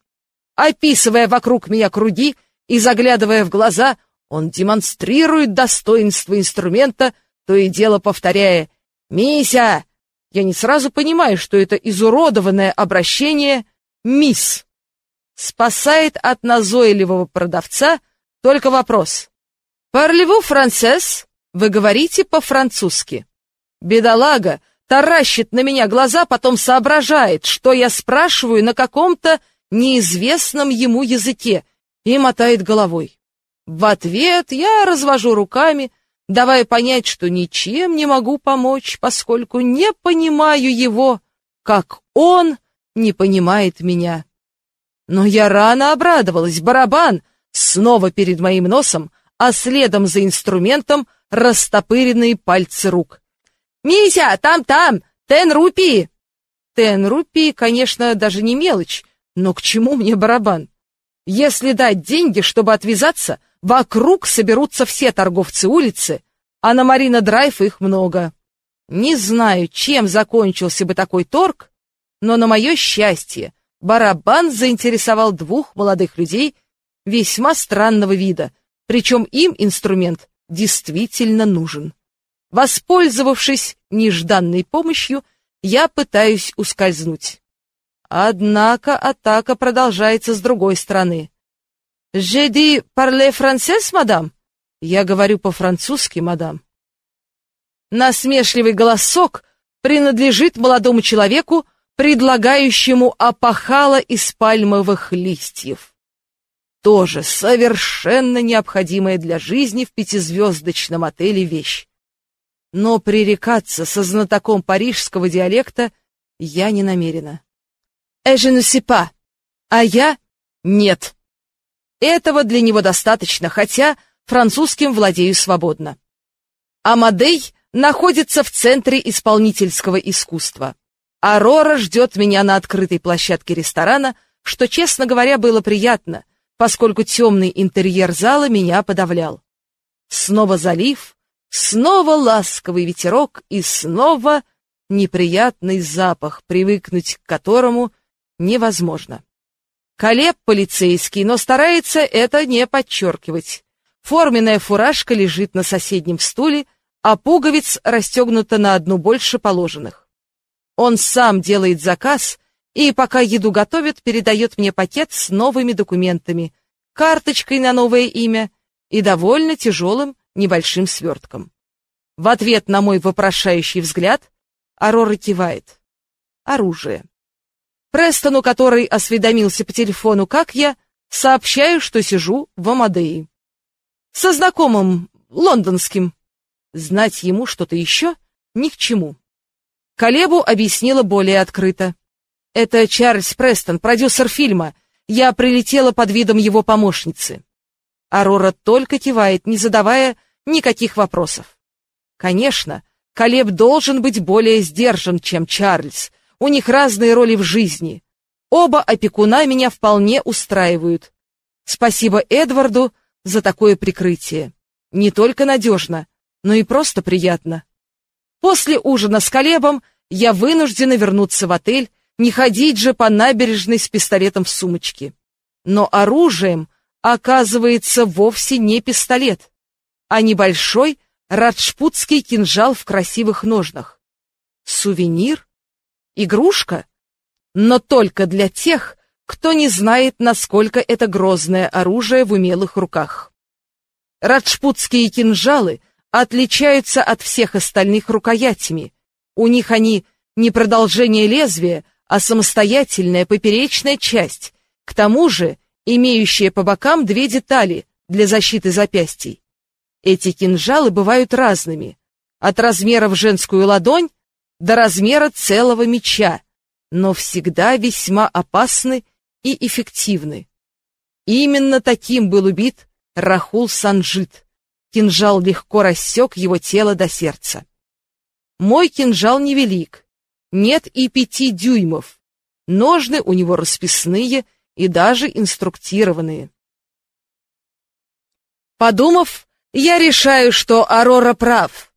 Описывая вокруг меня круги и заглядывая в глаза, он демонстрирует достоинство инструмента, то и дело повторяя «Мися!». Я не сразу понимаю, что это изуродованное обращение «Мисс». Спасает от назойливого продавца только вопрос. «Парлеву францез?» Вы говорите по-французски. Бедолага таращит на меня глаза, потом соображает, что я спрашиваю на каком-то неизвестном ему языке и мотает головой. В ответ я развожу руками, давая понять, что ничем не могу помочь, поскольку не понимаю его, как он не понимает меня. Но я рано обрадовалась. Барабан снова перед моим носом, а следом за инструментом растопыренные пальцы рук. «Мися, там-там! Тен рупи!» Тен рупи, конечно, даже не мелочь, но к чему мне барабан? Если дать деньги, чтобы отвязаться, вокруг соберутся все торговцы улицы, а на Марина Драйв их много. Не знаю, чем закончился бы такой торг, но на мое счастье барабан заинтересовал двух молодых людей весьма странного вида, причем им инструмент действительно нужен. Воспользовавшись нежданной помощью, я пытаюсь ускользнуть. Однако атака продолжается с другой стороны. «Je dis parler français, мадам?» «Я говорю по-французски, мадам». Насмешливый голосок принадлежит молодому человеку, предлагающему опахало из пальмовых листьев. Тоже совершенно необходимая для жизни в пятизвездочном отеле вещь. Но пререкаться со знатоком парижского диалекта я не намерена. «Э, pas», а я — нет. Этого для него достаточно, хотя французским владею свободно. Амадей находится в центре исполнительского искусства. Арора ждет меня на открытой площадке ресторана, что, честно говоря, было приятно, поскольку темный интерьер зала меня подавлял. Снова залив, снова ласковый ветерок и снова неприятный запах, привыкнуть к которому невозможно. Колеб полицейский, но старается это не подчеркивать. Форменная фуражка лежит на соседнем стуле, а пуговиц расстегнута на одну больше положенных. Он сам делает заказ и пока еду готовит, передает мне пакет с новыми документами, карточкой на новое имя и довольно тяжелым небольшим свертком. В ответ на мой вопрошающий взгляд Арора кивает. Оружие. Престону, который осведомился по телефону, как я, сообщаю, что сижу в Амадее. Со знакомым, лондонским. Знать ему что-то еще ни к чему. Колебу объяснила более открыто. Это Чарльз Престон, продюсер фильма. Я прилетела под видом его помощницы. Арора только кивает, не задавая никаких вопросов. Конечно, Колеб должен быть более сдержан, чем Чарльз. У них разные роли в жизни. Оба опекуна меня вполне устраивают. Спасибо Эдварду за такое прикрытие. Не только надежно, но и просто приятно. После ужина с Колебом я вынуждена вернуться в отель, не ходить же по набережной с пистолетом в сумочке. Но оружием оказывается вовсе не пистолет, а небольшой раджпутский кинжал в красивых ножнах. Сувенир? Игрушка? Но только для тех, кто не знает, насколько это грозное оружие в умелых руках. Раджпутские кинжалы отличаются от всех остальных рукоятями. У них они не продолжение лезвия, а самостоятельная поперечная часть, к тому же имеющая по бокам две детали для защиты запястий. Эти кинжалы бывают разными, от размера в женскую ладонь до размера целого меча, но всегда весьма опасны и эффективны. Именно таким был убит Рахул Санджит. Кинжал легко рассек его тело до сердца. Мой кинжал невелик, нет и пяти дюймов. Ножны у него расписные и даже инструктированные. Подумав, я решаю, что Арора прав.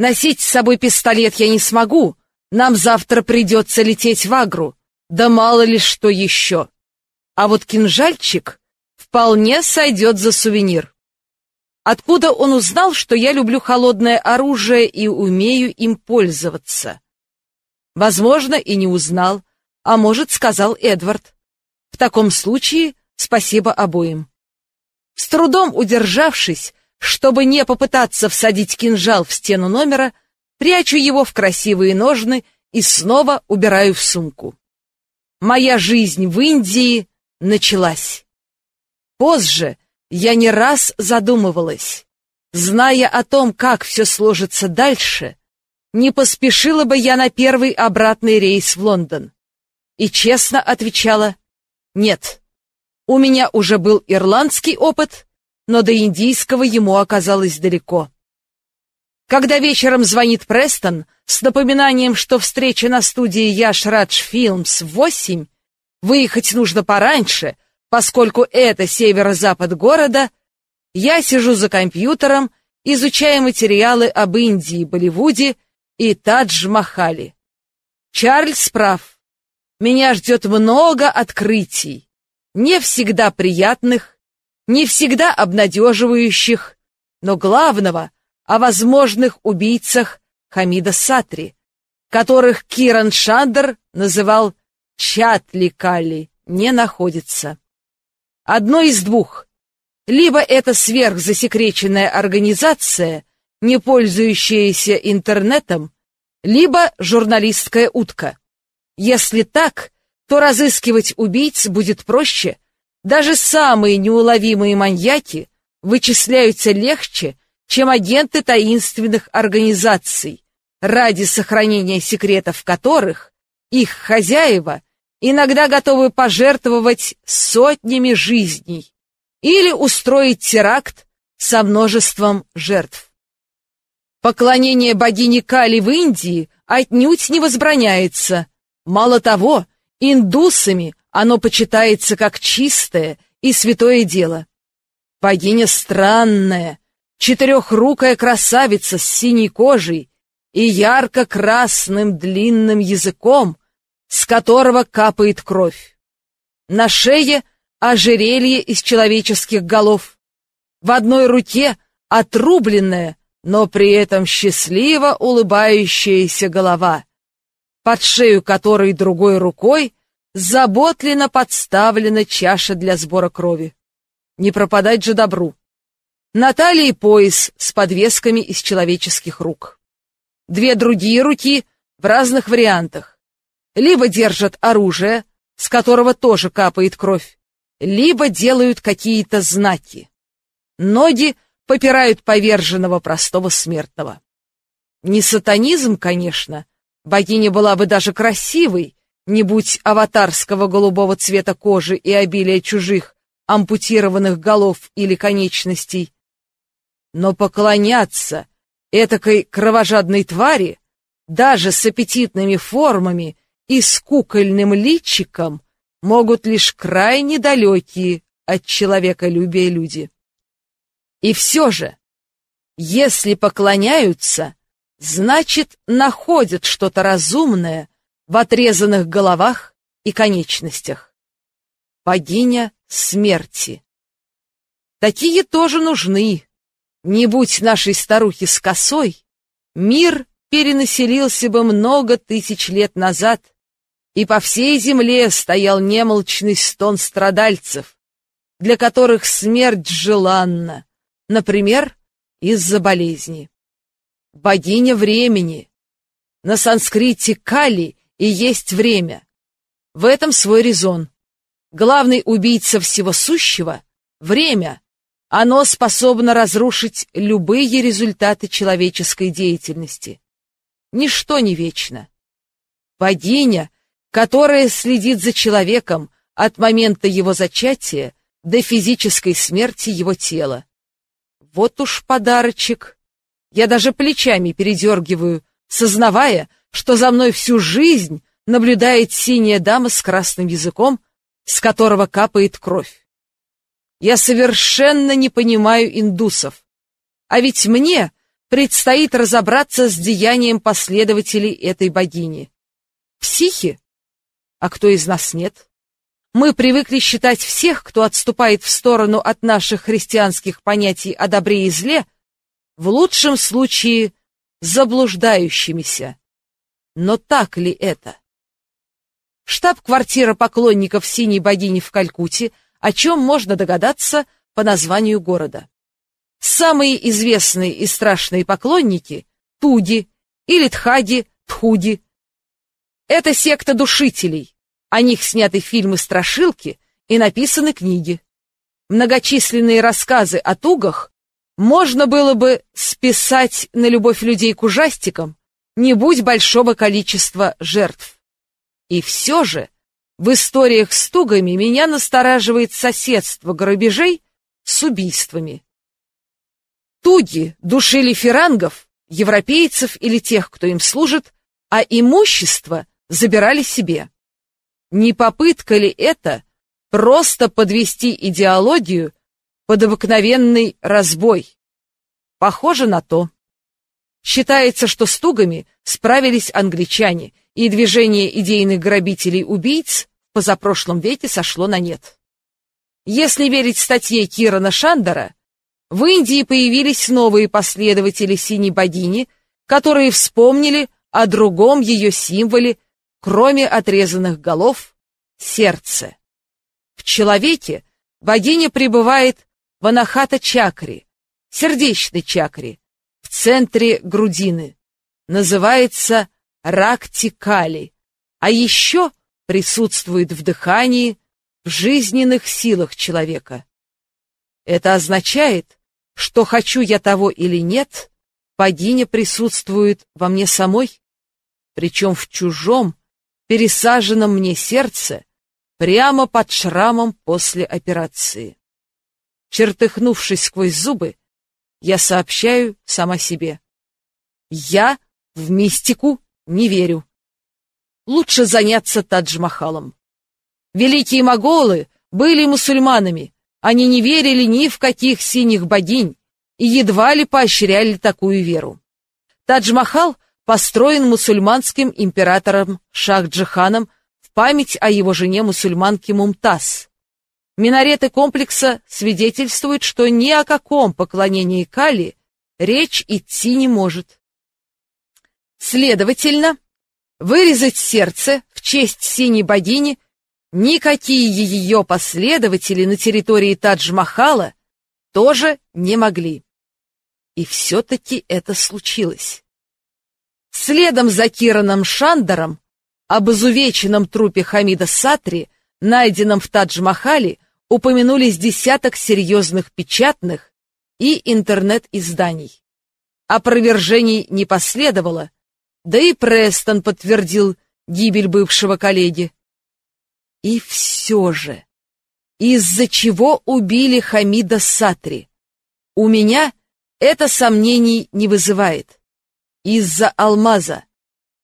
Носить с собой пистолет я не смогу. Нам завтра придется лететь в Агру. Да мало ли что еще. А вот кинжальчик вполне сойдет за сувенир. Откуда он узнал, что я люблю холодное оружие и умею им пользоваться? Возможно, и не узнал, а может, сказал Эдвард. В таком случае спасибо обоим. С трудом удержавшись, чтобы не попытаться всадить кинжал в стену номера, прячу его в красивые ножны и снова убираю в сумку. Моя жизнь в Индии началась. Позже я не раз задумывалась, зная о том, как все сложится дальше, не поспешила бы я на первый обратный рейс в Лондон. И честно отвечала, нет, у меня уже был ирландский опыт, но до индийского ему оказалось далеко. Когда вечером звонит Престон с напоминанием, что встреча на студии Яш Радж Филмс в восемь, выехать нужно пораньше, поскольку это северо-запад города, я сижу за компьютером, изучая материалы об Индии, Болливуде и Тадж-Махале. Чарльз прав. Меня ждет много открытий, не всегда приятных, не всегда обнадеживающих, но главного о возможных убийцах Хамида Сатри, которых Киран Шандер называл Чатли-Кали, не находится. Одно из двух. Либо это сверхзасекреченная организация, не пользующаяся интернетом, либо журналистская утка. Если так, то разыскивать убийц будет проще. Даже самые неуловимые маньяки вычисляются легче, чем агенты таинственных организаций, ради сохранения секретов которых их хозяева иногда готовы пожертвовать сотнями жизней или устроить теракт со множеством жертв. Поклонение богине Кали в Индии отнюдь не возбраняется. Мало того, индусами оно почитается как чистое и святое дело. Богиня странная, четырехрукая красавица с синей кожей и ярко-красным длинным языком, с которого капает кровь. На шее ожерелье из человеческих голов. В одной руке отрубленная, но при этом счастливо улыбающаяся голова, под шею которой другой рукой заботленно подставлена чаша для сбора крови. Не пропадать же добру. На талии пояс с подвесками из человеческих рук. Две другие руки в разных вариантах. Либо держат оружие, с которого тоже капает кровь, либо делают какие-то знаки. Ноги попирают поверженного простого смертного. Не сатанизм, конечно, богиня была бы даже красивой, не будь аватарского голубого цвета кожи и обилия чужих, ампутированных голов или конечностей. Но поклоняться этакой кровожадной твари, даже с аппетитными формами и с кукольным личиком, могут лишь крайне далекие от человеколюбия люди. И все же, если поклоняются, значит, находят что-то разумное в отрезанных головах и конечностях. Богиня смерти. Такие тоже нужны. Не будь нашей старухи с косой, мир перенаселился бы много тысяч лет назад, и по всей земле стоял немолчный стон страдальцев, для которых смерть желанна, например, из-за болезни. Богиня времени. На санскрите «кали» и есть время. В этом свой резон. Главный убийца всего сущего — время. Оно способно разрушить любые результаты человеческой деятельности. Ничто не вечно. Богиня, которая следит за человеком от момента его зачатия до физической смерти его тела. Вот уж подарочек. Я даже плечами передергиваю, сознавая, что за мной всю жизнь наблюдает синяя дама с красным языком, с которого капает кровь. Я совершенно не понимаю индусов. А ведь мне предстоит разобраться с деянием последователей этой богини. Психи? А кто из нас нет? Мы привыкли считать всех, кто отступает в сторону от наших христианских понятий о добре и зле, в лучшем случае заблуждающимися. Но так ли это? штаб-квартира поклонников синей богини в Калькутте, о чем можно догадаться по названию города. Самые известные и страшные поклонники — Туди или Тхаги, Тхуди. Это секта душителей. О них сняты фильмы-страшилки и написаны книги. Многочисленные рассказы о тугах можно было бы списать на любовь людей к ужастикам, не будь большого количества жертв. И все же в историях с тугами меня настораживает соседство грабежей с убийствами. Туги душили ферангов, европейцев или тех, кто им служит, а имущество забирали себе. Не попытка ли это просто подвести идеологию под обыкновенный разбой? Похоже на то. Считается, что с тугами справились англичане, и движение идейных грабителей-убийц в позапрошлом веке сошло на нет. Если верить статье Кирана Шандера, в Индии появились новые последователи синей богини, которые вспомнили о другом ее символе, кроме отрезанных голов — сердце. В человеке богиня пребывает в анахата-чакре, сердечной чакре, в центре грудины. Называется рактикали, а еще присутствует в дыхании, в жизненных силах человека. Это означает, что хочу я того или нет, богиня присутствует во мне самой, причем в чужом, пересаженном мне сердце, прямо под шрамом после операции. Чертыхнувшись сквозь зубы, я сообщаю сама себе. Я в мистику не верю. Лучше заняться Тадж-Махалом. Великие моголы были мусульманами, они не верили ни в каких синих богинь и едва ли поощряли такую веру. Тадж-Махал построен мусульманским императором Шах-Джиханом в память о его жене мусульманке Мумтаз. Минареты комплекса свидетельствуют, что ни о каком поклонении Кали речь идти не может. Следовательно, вырезать сердце в честь синей богини никакие ее последователи на территории Тадж-Махала тоже не могли. И все-таки это случилось. Следом за Кираном Шандаром об изувеченном трупе Хамида Сатри, найденном в Тадж-Махале, упомянулись десяток серьезных печатных и интернет-изданий. Опровержений не последовало, да и Престон подтвердил гибель бывшего коллеги. И все же, из-за чего убили Хамида Сатри? У меня это сомнений не вызывает. Из-за алмаза.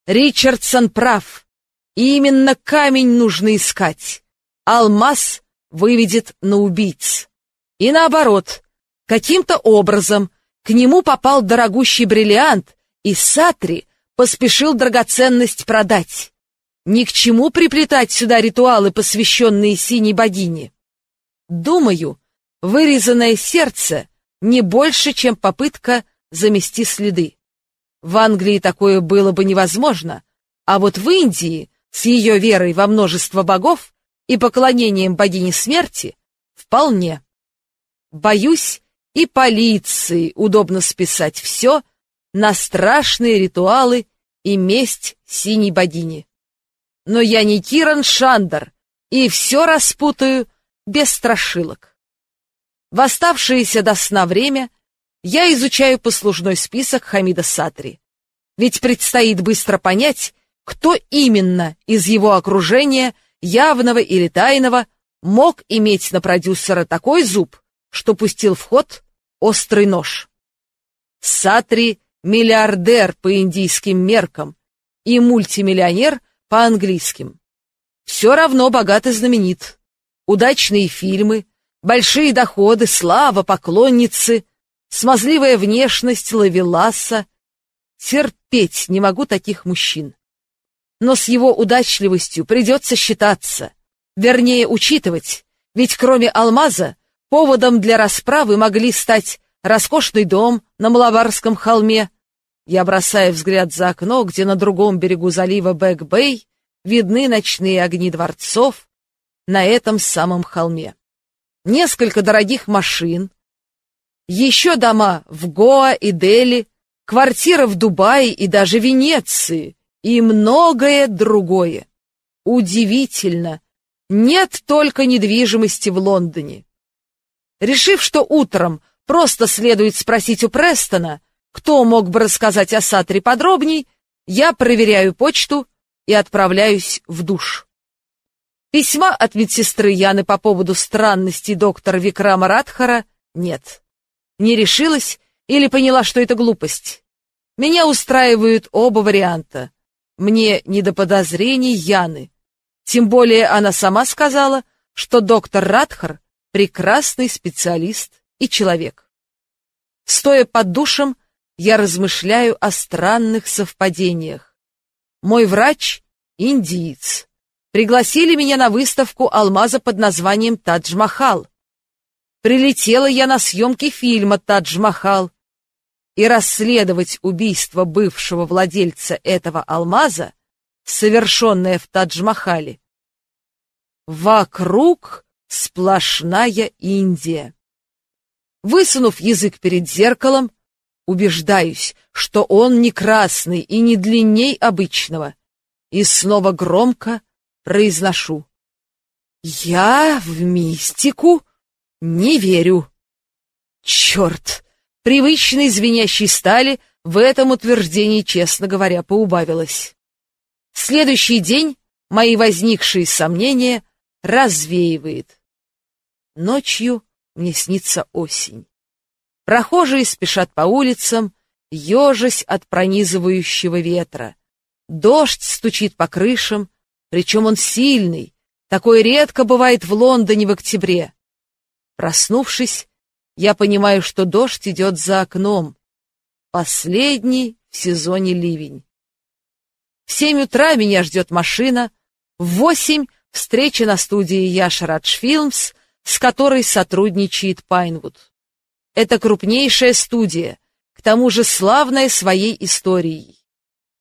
Ричардсон прав. именно камень нужно искать. Алмаз выведет на убийц. И наоборот, каким-то образом к нему попал дорогущий бриллиант, и Сатри поспешил драгоценность продать. Ни к чему приплетать сюда ритуалы, посвященные синей богине. Думаю, вырезанное сердце не больше, чем попытка замести следы. В Англии такое было бы невозможно, а вот в Индии с ее верой во множество богов и поклонением богине смерти вполне. Боюсь, и полиции удобно списать все на страшные ритуалы и месть синей богини. Но я не Киран Шандер и все распутаю без страшилок. В оставшееся до сна время я изучаю послужной список Хамида Сатри. Ведь предстоит быстро понять, кто именно из его окружения, явного или тайного, мог иметь на продюсера такой зуб, что пустил в ход острый нож. Сатри — миллиардер по индийским меркам и мультимиллионер по английским. Все равно богат и знаменит. Удачные фильмы, большие доходы, слава, поклонницы, смазливая внешность лавеласа. Терпеть не могу таких мужчин. Но с его удачливостью придется считаться, вернее, учитывать, ведь кроме алмаза поводом для расправы могли стать роскошный дом на Малабарском холме. Я бросаю взгляд за окно, где на другом берегу залива Бэк-Бэй видны ночные огни дворцов на этом самом холме. Несколько дорогих машин, еще дома в Гоа и Дели, квартира в Дубае и даже Венеции, и многое другое. Удивительно, нет только недвижимости в Лондоне. Решив, что утром просто следует спросить у Престона, кто мог бы рассказать о Сатре подробней, я проверяю почту и отправляюсь в душ. Письма от медсестры Яны по поводу странностей доктора Викрама Радхара нет. Не решилась или поняла, что это глупость. Меня устраивают оба варианта. Мне не до подозрений Яны. Тем более она сама сказала, что доктор Радхар — прекрасный специалист и человек. Стоя под душем, я размышляю о странных совпадениях. Мой врач — индиец. Пригласили меня на выставку алмаза под названием «Тадж-Махал». Прилетела я на съемки фильма «Тадж-Махал». И расследовать убийство бывшего владельца этого алмаза, совершенное в Тадж-Махале. Вокруг сплошная Индия. Высунув язык перед зеркалом, убеждаюсь, что он не красный и не длинней обычного, и снова громко произношу. Я в мистику не верю. Черт! Привычной звенящей стали в этом утверждении, честно говоря, поубавилось. Следующий день мои возникшие сомнения развеивает. Ночью мне снится осень. Прохожие спешат по улицам, ежась от пронизывающего ветра. Дождь стучит по крышам, причем он сильный. Такое редко бывает в Лондоне в октябре. Проснувшись, я понимаю, что дождь идет за окном. Последний в сезоне ливень. В семь утра меня ждет машина, в восемь встреча на студии Яша Радж с которой сотрудничает Пайнвуд. Это крупнейшая студия, к тому же славная своей историей.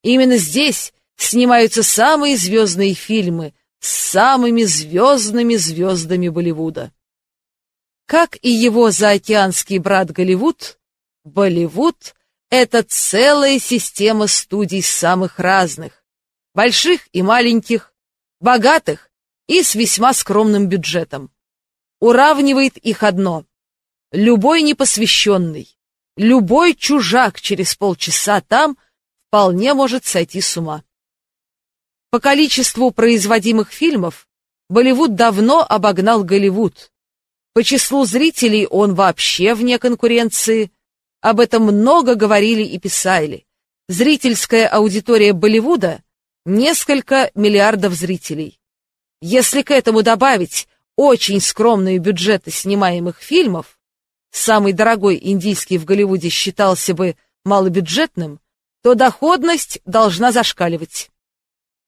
Именно здесь снимаются самые звездные фильмы, с самыми звездными звездами Болливуда. Как и его заокеанский брат Голливуд, Болливуд — это целая система студий самых разных, больших и маленьких, богатых и с весьма скромным бюджетом. Уравнивает их одно — любой непосвященный, любой чужак через полчаса там вполне может сойти с ума. По количеству производимых фильмов Болливуд давно обогнал Голливуд. По числу зрителей он вообще вне конкуренции. Об этом много говорили и писали. Зрительская аудитория Болливуда — несколько миллиардов зрителей. Если к этому добавить очень скромные бюджеты снимаемых фильмов, самый дорогой индийский в Голливуде считался бы малобюджетным, то доходность должна зашкаливать.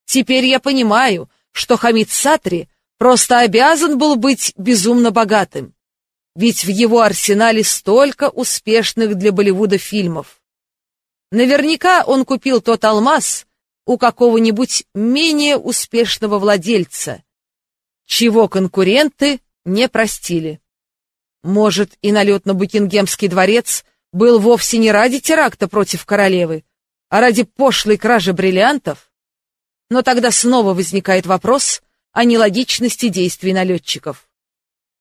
Теперь я понимаю, что Хамид Сатри просто обязан был быть безумно богатым, ведь в его арсенале столько успешных для Болливуда фильмов. Наверняка он купил тот алмаз у какого-нибудь менее успешного владельца, чего конкуренты не простили. Может, и налет на Букингемский дворец был вовсе не ради теракта против королевы, а ради пошлой кражи бриллиантов? Но тогда снова возникает вопрос о нелогичности действий налетчиков.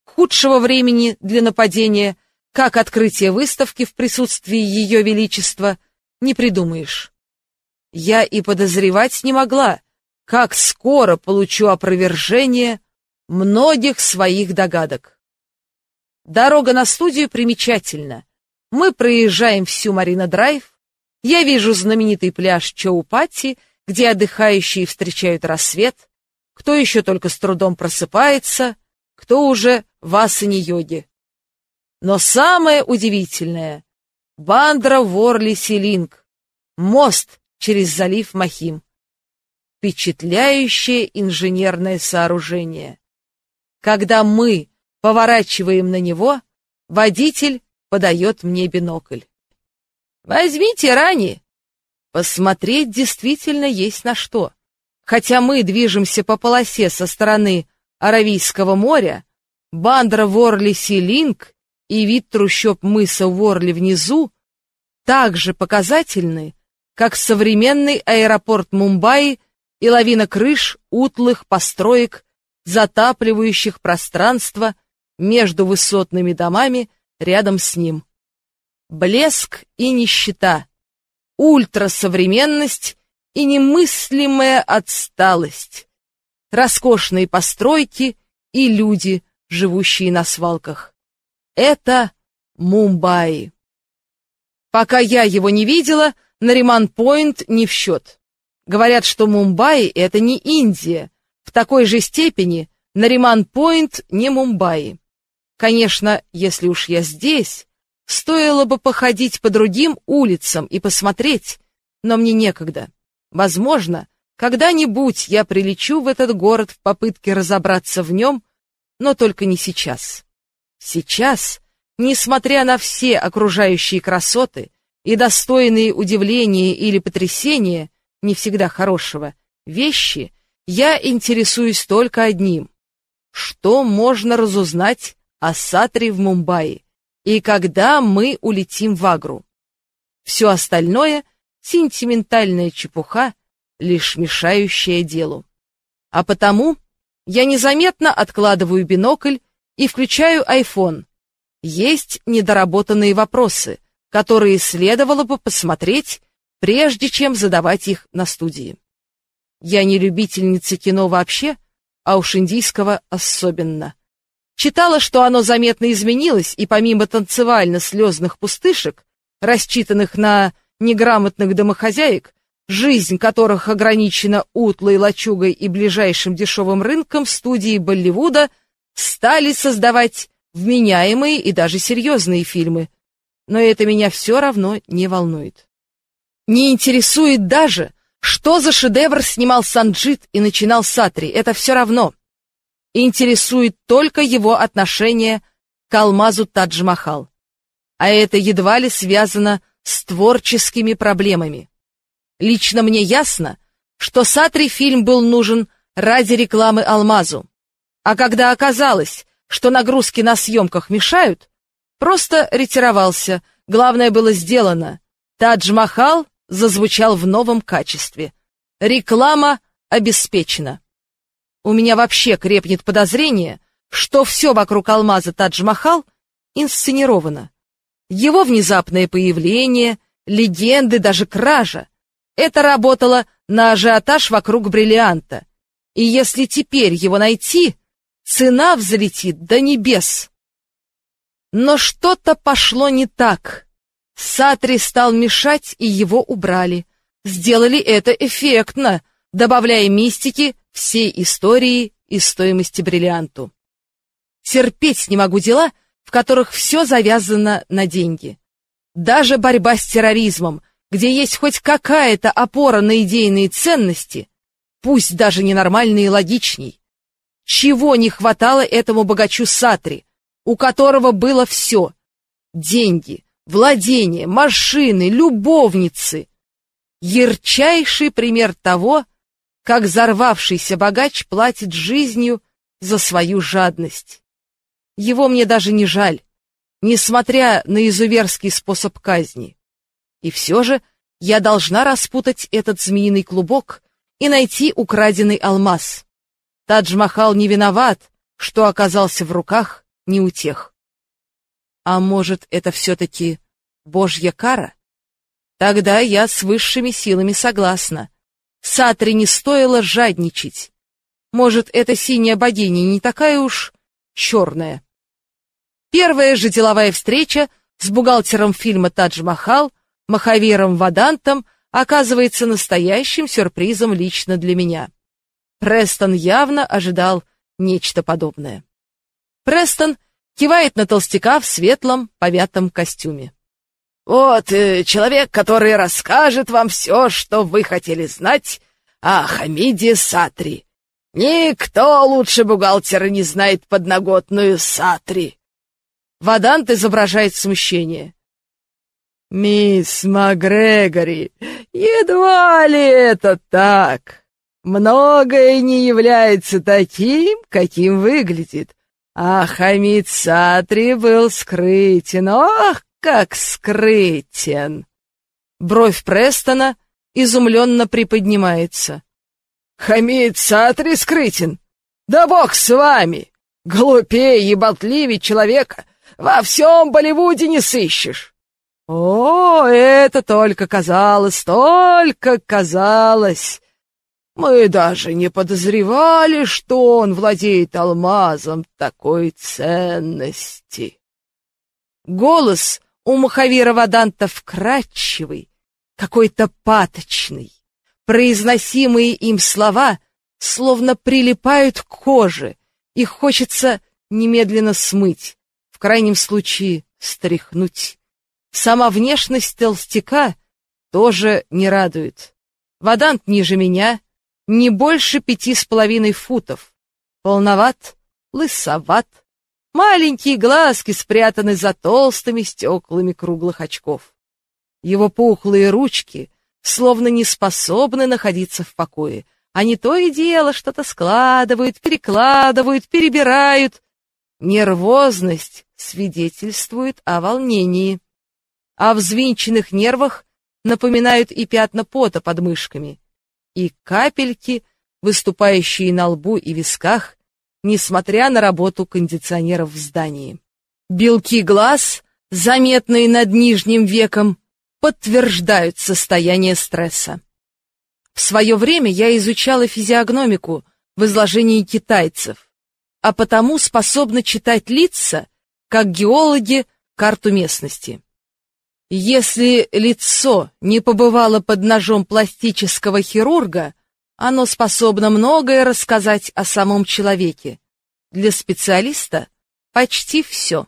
Худшего времени для нападения, как открытие выставки в присутствии Ее Величества, не придумаешь. Я и подозревать не могла, как скоро получу опровержение многих своих догадок. Дорога на студию примечательна. Мы проезжаем всю Марина-Драйв, я вижу знаменитый пляж Чоупати, где отдыхающие встречают рассвет, кто еще только с трудом просыпается, кто уже в асане-йоге. Но самое удивительное — Бандра Ворли Селинг, мост через залив Махим. Впечатляющее инженерное сооружение. Когда мы поворачиваем на него, водитель подает мне бинокль. Возьмите рани. Посмотреть действительно есть на что. Хотя мы движемся по полосе со стороны Аравийского моря, бандра Ворли-Силинг и вид трущоб мыса Ворли внизу также показательны, как современный аэропорт Мумбаи и лавина крыш утлых построек, затапливающих пространство между высотными домами рядом с ним. Блеск и нищета, ультрасовременность и немыслимая отсталость, роскошные постройки и люди, живущие на свалках. Это Мумбаи. Пока я его не видела, Нариман-Пойнт не в счет. Говорят, что Мумбаи — это не Индия. В такой же степени Нариман-Пойнт не Мумбаи. Конечно, если уж я здесь, Стоило бы походить по другим улицам и посмотреть, но мне некогда. Возможно, когда-нибудь я прилечу в этот город в попытке разобраться в нем, но только не сейчас. Сейчас, несмотря на все окружающие красоты и достойные удивления или потрясения, не всегда хорошего, вещи, я интересуюсь только одним. Что можно разузнать о Сатре в Мумбаи? и когда мы улетим в Агру. Все остальное — сентиментальная чепуха, лишь мешающая делу. А потому я незаметно откладываю бинокль и включаю iPhone. Есть недоработанные вопросы, которые следовало бы посмотреть, прежде чем задавать их на студии. Я не любительница кино вообще, а уж индийского особенно. Читала, что оно заметно изменилось, и помимо танцевально-слезных пустышек, рассчитанных на неграмотных домохозяек, жизнь которых ограничена утлой лачугой и ближайшим дешевым рынком, студии Болливуда стали создавать вменяемые и даже серьезные фильмы. Но это меня все равно не волнует. Не интересует даже, что за шедевр снимал Санджит и начинал Сатри, это все равно интересует только его отношение к алмазу Тадж-Махал. А это едва ли связано с творческими проблемами. Лично мне ясно, что Сатри фильм был нужен ради рекламы алмазу. А когда оказалось, что нагрузки на съемках мешают, просто ретировался, главное было сделано. Тадж-Махал зазвучал в новом качестве. Реклама обеспечена. У меня вообще крепнет подозрение, что все вокруг алмаза Тадж-Махал инсценировано. Его внезапное появление, легенды, даже кража — это работало на ажиотаж вокруг бриллианта. И если теперь его найти, цена взлетит до небес. Но что-то пошло не так. Сатри стал мешать, и его убрали. Сделали это эффектно, добавляя мистики всей истории и стоимости бриллианту. Терпеть не могу дела, в которых все завязано на деньги. Даже борьба с терроризмом, где есть хоть какая-то опора на идейные ценности, пусть даже ненормальные и логичней. Чего не хватало этому богачу Сатри, у которого было все — деньги, владения, машины, любовницы. Ярчайший пример того, как взорвавшийся богач платит жизнью за свою жадность. Его мне даже не жаль, несмотря на изуверский способ казни. И все же я должна распутать этот змеиный клубок и найти украденный алмаз. Тадж-Махал не виноват, что оказался в руках не у тех. А может, это все-таки божья кара? Тогда я с высшими силами согласна. Сатре не стоило жадничать. Может, эта синяя богиня не такая уж черная. Первая же деловая встреча с бухгалтером фильма «Тадж-Махал» Махавиром Вадантом оказывается настоящим сюрпризом лично для меня. Престон явно ожидал нечто подобное. Престон кивает на толстяка в светлом повятом костюме. «Вот э, человек, который расскажет вам все, что вы хотели знать о Хамиде Сатри. Никто лучше бухгалтера не знает подноготную Сатри. Вадант изображает смущение. «Мисс МакГрегори, едва ли это так. Многое не является таким, каким выглядит. А Хамид Сатри был скрытен. Ох, как скрытен!» Бровь Престона изумленно приподнимается. «Хамид Сатри скрытен? Да бог с вами! Глупее и болтливее человека — во всем Болливуде не сыщешь. О, это только казалось, только казалось. Мы даже не подозревали, что он владеет алмазом такой ценности. Голос у Махавира Ваданта вкрадчивый, какой-то паточный. Произносимые им слова словно прилипают к коже, их хочется немедленно смыть в крайнем случае стряхнуть. Сама внешность толстяка тоже не радует. Вадант ниже меня, не больше пяти с половиной футов. Полноват, лысоват, маленькие глазки спрятаны за толстыми стеклами круглых очков. Его пухлые ручки словно не способны находиться в покое. Они то и дело что-то складывают, перекладывают, перебирают. Нервозность свидетельствует о волнении. О взвинченных нервах напоминают и пятна пота под мышками, и капельки, выступающие на лбу и висках, несмотря на работу кондиционеров в здании. Белки глаз, заметные над нижним веком, подтверждают состояние стресса. В свое время я изучала физиогномику в изложении китайцев, а потому способна читать лица как геологи карту местности. Если лицо не побывало под ножом пластического хирурга, оно способно многое рассказать о самом человеке. Для специалиста почти все.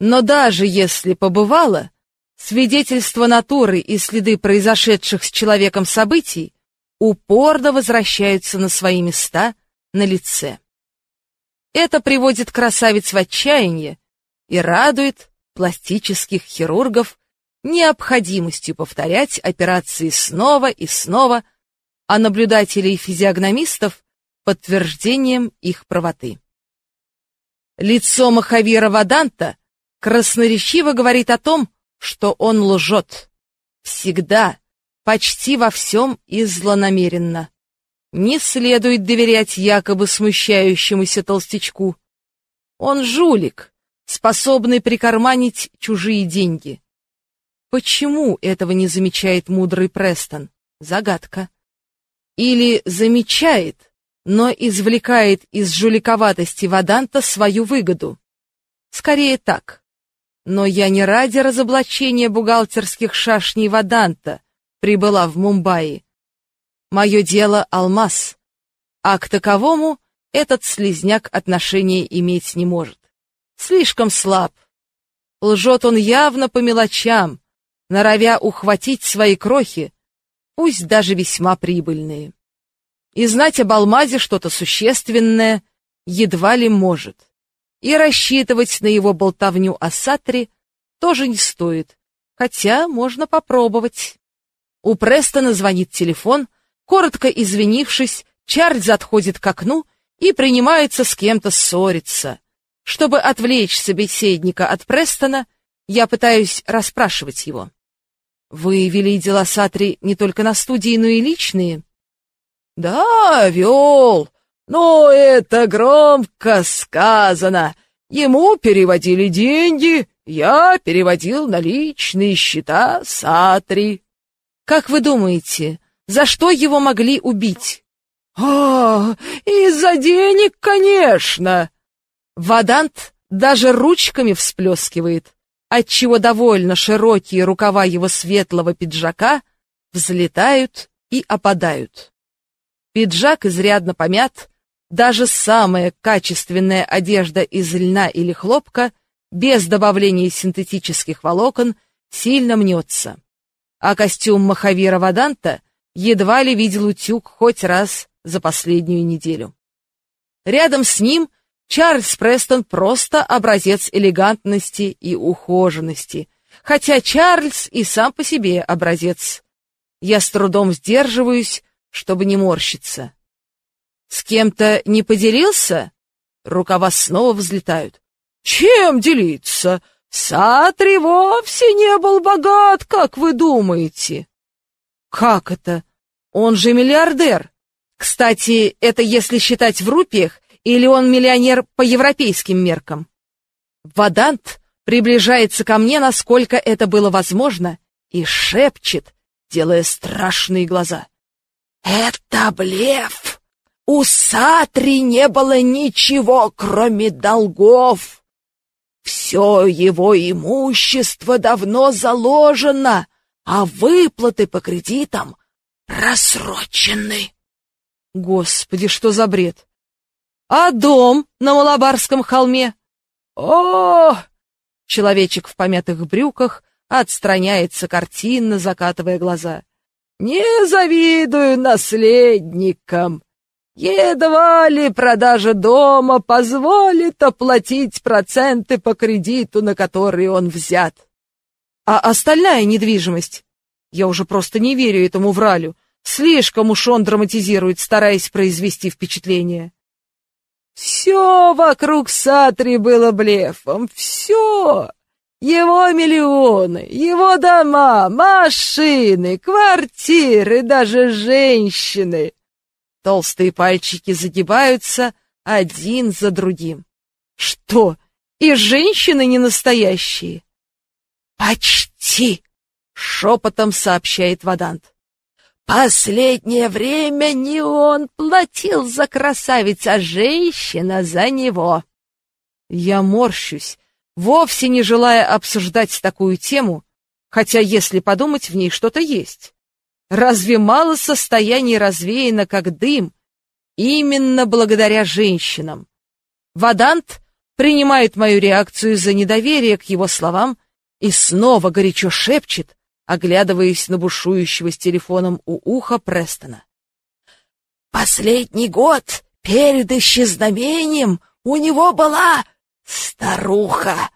Но даже если побывало, свидетельства натуры и следы произошедших с человеком событий упорно возвращаются на свои места на лице. Это приводит красавиц в отчаяние и радует пластических хирургов необходимостью повторять операции снова и снова, а наблюдателей-физиогномистов подтверждением их правоты. Лицо Махавира Ваданта красноречиво говорит о том, что он лжет. Всегда, почти во всем и злонамеренно. Не следует доверять якобы смущающемуся толстячку. Он жулик, способный прикарманить чужие деньги. Почему этого не замечает мудрый Престон? Загадка. Или замечает, но извлекает из жуликоватости Ваданта свою выгоду. Скорее так. Но я не ради разоблачения бухгалтерских шашней Ваданта прибыла в Мумбаи. Мое дело — алмаз, а к таковому этот слезняк отношения иметь не может. Слишком слаб. Лжет он явно по мелочам, норовя ухватить свои крохи, пусть даже весьма прибыльные и знать об алмазе что-то существенное едва ли может. И рассчитывать на его болтовню о Сатре тоже не стоит, хотя можно попробовать. У Престона звонит телефон, коротко извинившись, Чарльз отходит к окну и принимается с кем-то ссориться. Чтобы отвлечь собеседника от Престона, я пытаюсь расспрашивать его. «Вы вели дела Сатри не только на студии, но и личные?» Да, вел, но это громко сказано. Ему переводили деньги, я переводил наличные счета Сатри. Как вы думаете, за что его могли убить? А, из-за денег, конечно. Вадант даже ручками всплескивает, отчего довольно широкие рукава его светлого пиджака взлетают и опадают. Пиджак изрядно помят, даже самая качественная одежда из льна или хлопка, без добавления синтетических волокон, сильно мнется. А костюм Махавира Ваданта едва ли видел утюг хоть раз за последнюю неделю. Рядом с ним Чарльз Престон просто образец элегантности и ухоженности, хотя Чарльз и сам по себе образец. Я с трудом сдерживаюсь, чтобы не морщиться. С кем-то не поделился? Рукава снова взлетают. Чем делиться? Сатри вовсе не был богат, как вы думаете. Как это? Он же миллиардер. Кстати, это если считать в рупиях, или он миллионер по европейским меркам? Вадант приближается ко мне, насколько это было возможно, и шепчет, делая страшные глаза. Это блеф! У Сатри не было ничего, кроме долгов. Все его имущество давно заложено, а выплаты по кредитам рассрочены. Господи, что за бред! А дом на Малабарском холме? О! Человечек в помятых брюках отстраняется картинно, закатывая глаза. Не завидую наследникам. Едва ли продажа дома позволит оплатить проценты по кредиту, на который он взят. А остальная недвижимость? Я уже просто не верю этому вралю. Слишком уж он драматизирует, стараясь произвести впечатление. Все вокруг Сатри было блефом, все. Его миллионы, его дома, машины, квартиры, даже женщины. Толстые пальчики загибаются один за другим. Что, и женщины не настоящие? Почти, шепотом сообщает Вадант. Последнее время не он платил за красавиц, а женщина за него. Я морщусь, вовсе не желая обсуждать такую тему, хотя, если подумать, в ней что-то есть. Разве мало состояний развеяно, как дым, именно благодаря женщинам? Вадант принимает мою реакцию за недоверие к его словам и снова горячо шепчет, оглядываясь на бушующего с телефоном у уха Престона. «Последний год перед исчезновением у него была Старуха!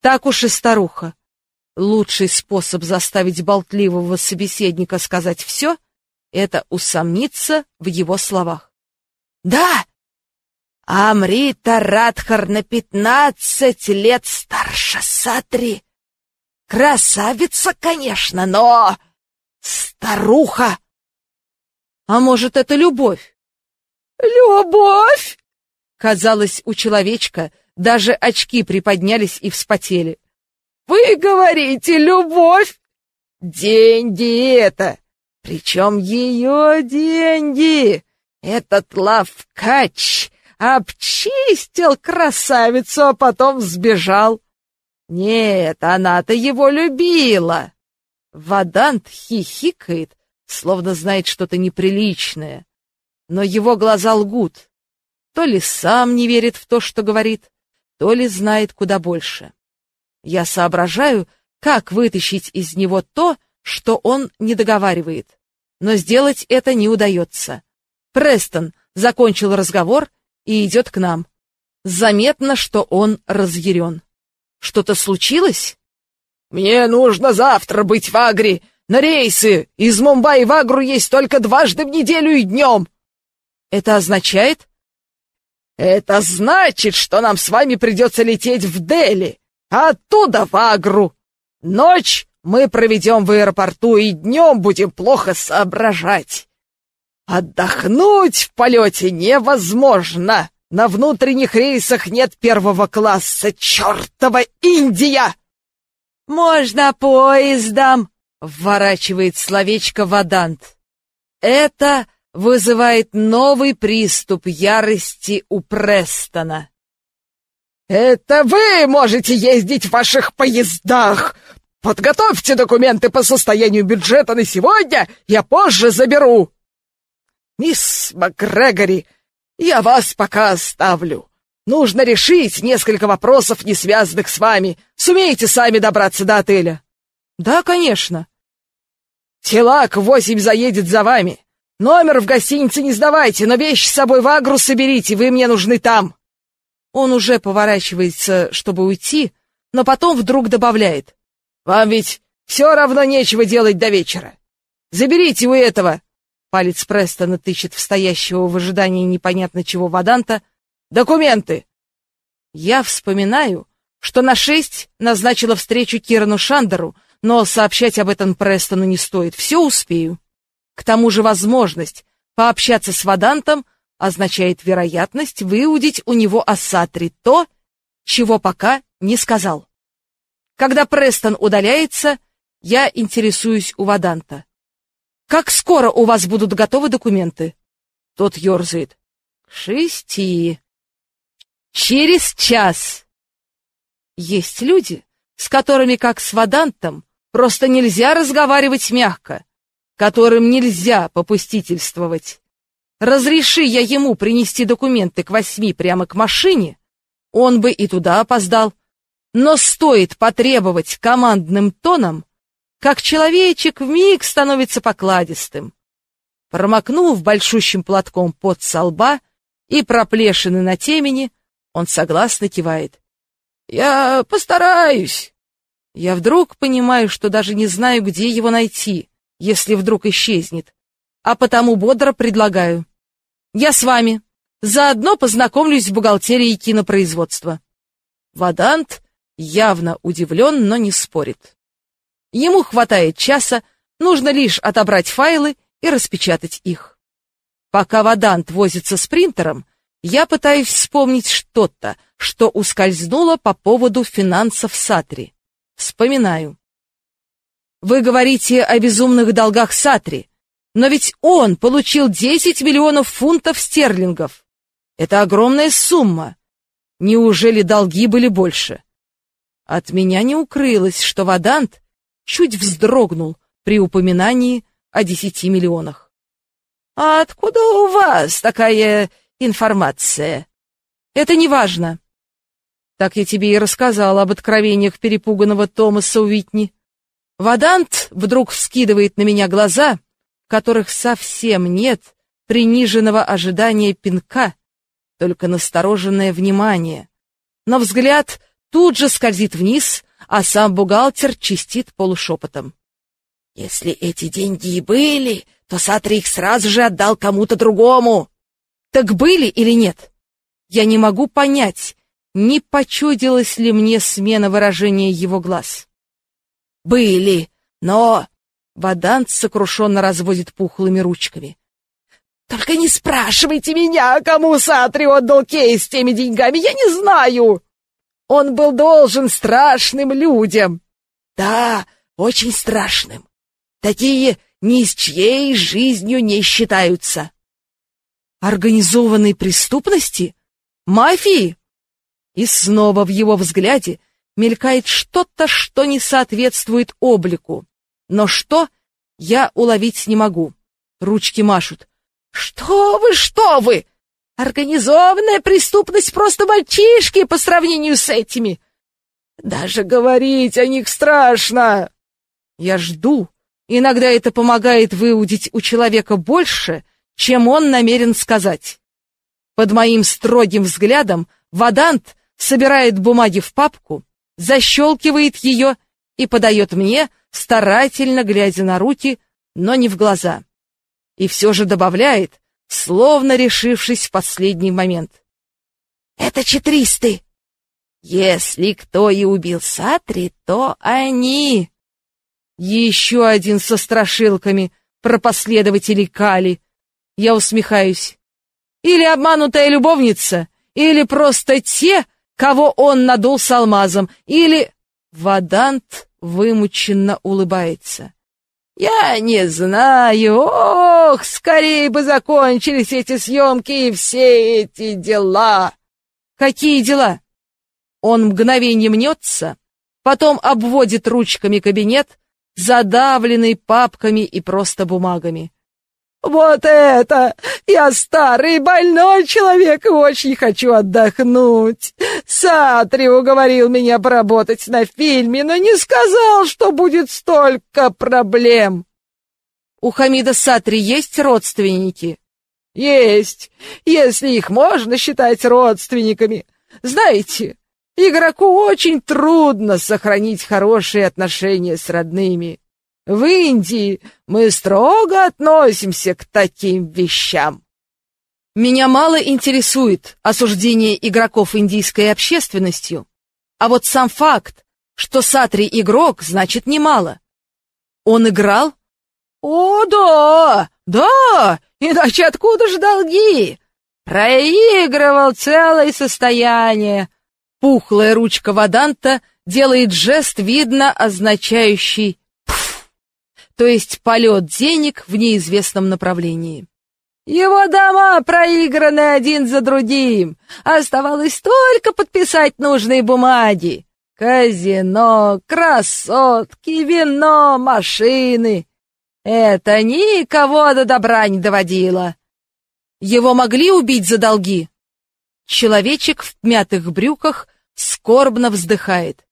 Так уж и старуха. Лучший способ заставить болтливого собеседника сказать все — это усомниться в его словах. Да, Амрита Радхар на пятнадцать лет старше Сатри. Красавица, конечно, но старуха. А может, это любовь? Любовь! Казалось, у человечка даже очки приподнялись и вспотели. Вы говорите, любовь? Деньги это! Причем ее деньги! Этот лавкач обчистил красавицу, а потом сбежал. Нет, она-то его любила. Вадант хихикает, словно знает что-то неприличное. Но его глаза лгут. То ли сам не верит в то, что говорит, то ли знает куда больше. Я соображаю, как вытащить из него то, что он не договаривает. Но сделать это не удается. Престон закончил разговор и идет к нам. Заметно, что он разъярен. Что-то случилось? Мне нужно завтра быть в Агре. На рейсы из Мумбаи в Агру есть только дважды в неделю и днем. Это означает? Это значит, что нам с вами придется лететь в Дели, а оттуда в Агру. Ночь мы проведем в аэропорту и днем будем плохо соображать. Отдохнуть в полете невозможно. На внутренних рейсах нет первого класса. Чертова Индия! Можно поездом, вворачивает словечко Вадант. Это вызывает новый приступ ярости у Престона. «Это вы можете ездить в ваших поездах! Подготовьте документы по состоянию бюджета на сегодня, я позже заберу!» «Мисс МакГрегори, я вас пока оставлю. Нужно решить несколько вопросов, не связанных с вами. Сумеете сами добраться до отеля?» «Да, конечно». «Телак восемь заедет за вами. Номер в гостинице не сдавайте, но вещи с собой в Агру соберите, вы мне нужны там». Он уже поворачивается, чтобы уйти, но потом вдруг добавляет. «Вам ведь все равно нечего делать до вечера. Заберите у этого Палец Престона тычет в стоящего в ожидании непонятно чего Ваданта. «Документы!» Я вспоминаю, что на шесть назначила встречу Кирану Шандеру, но сообщать об этом Престону не стоит. Все успею. К тому же возможность пообщаться с Вадантом означает вероятность выудить у него Асатри то, чего пока не сказал. Когда Престон удаляется, я интересуюсь у Ваданта. Как скоро у вас будут готовы документы? Тот ерзает. К шести. Через час. Есть люди, с которыми, как с Вадантом, просто нельзя разговаривать мягко, которым нельзя попустительствовать. Разреши я ему принести документы к восьми прямо к машине, он бы и туда опоздал. Но стоит потребовать командным тоном, как человечек вмиг становится покладистым. Промокнув большущим платком под со лба и проплешины на темени, он согласно кивает. «Я постараюсь». Я вдруг понимаю, что даже не знаю, где его найти, если вдруг исчезнет, а потому бодро предлагаю. «Я с вами. Заодно познакомлюсь с бухгалтерией кинопроизводства». Вадант явно удивлен, но не спорит. Ему хватает часа, нужно лишь отобрать файлы и распечатать их. Пока Вадант возится с принтером, я пытаюсь вспомнить что-то, что ускользнуло по поводу финансов Сатри. Вспоминаю. Вы говорите о безумных долгах Сатри, но ведь он получил 10 миллионов фунтов стерлингов. Это огромная сумма. Неужели долги были больше? От меня не укрылось, что Вадант чуть вздрогнул при упоминании о десяти миллионах. «А откуда у вас такая информация?» «Это не важно». Так я тебе и рассказал об откровениях перепуганного Томаса Уитни. Вадант вдруг вскидывает на меня глаза, которых совсем нет приниженного ожидания пинка, только настороженное внимание. Но взгляд тут же скользит вниз, а сам бухгалтер чистит полушепотом. «Если эти деньги и были, то Сатри их сразу же отдал кому-то другому. Так были или нет? Я не могу понять, не почудилась ли мне смена выражения его глаз. Были, но... Вадант сокрушенно разводит пухлыми ручками. «Только не спрашивайте меня, кому Сатри отдал кейс с теми деньгами, я не знаю! Он был должен страшным людям!» «Да, очень страшным. Такие ни с чьей жизнью не считаются». «Организованной преступности? Мафии?» И снова в его взгляде мелькает что-то, что не соответствует облику. Но что, я уловить не могу. Ручки машут. «Что вы, что вы! Организованная преступность просто мальчишки по сравнению с этими! Даже говорить о них страшно!» Я жду. Иногда это помогает выудить у человека больше, чем он намерен сказать. Под моим строгим взглядом Вадант собирает бумаги в папку, защелкивает ее и подает мне, старательно глядя на руки, но не в глаза. И все же добавляет, словно решившись в последний момент. «Это четристы! Если кто и убил Сатри, то они!» Еще один со страшилками про последователей Кали. Я усмехаюсь. Или обманутая любовница, или просто те, кого он надул с алмазом, или... Вадант вымученно улыбается. «Я не знаю. Ох, скорее бы закончились эти съемки и все эти дела!» «Какие дела?» Он мгновение мнется, потом обводит ручками кабинет, задавленный папками и просто бумагами. «Вот это! Я старый больной человек и очень хочу отдохнуть. Сатри уговорил меня поработать на фильме, но не сказал, что будет столько проблем». «У Хамида Сатри есть родственники?» «Есть, если их можно считать родственниками. Знаете, игроку очень трудно сохранить хорошие отношения с родными». В Индии мы строго относимся к таким вещам. Меня мало интересует осуждение игроков индийской общественностью, а вот сам факт, что Сатри игрок, значит немало. Он играл? О, да, да, иначе откуда же долги? Проигрывал целое состояние. Пухлая ручка Ваданта делает жест, видно, означающий то есть полет денег в неизвестном направлении. Его дома проиграны один за другим. Оставалось только подписать нужные бумаги. Казино, красотки, вино, машины. Это никого до добра не доводило. Его могли убить за долги? Человечек в мятых брюках скорбно вздыхает.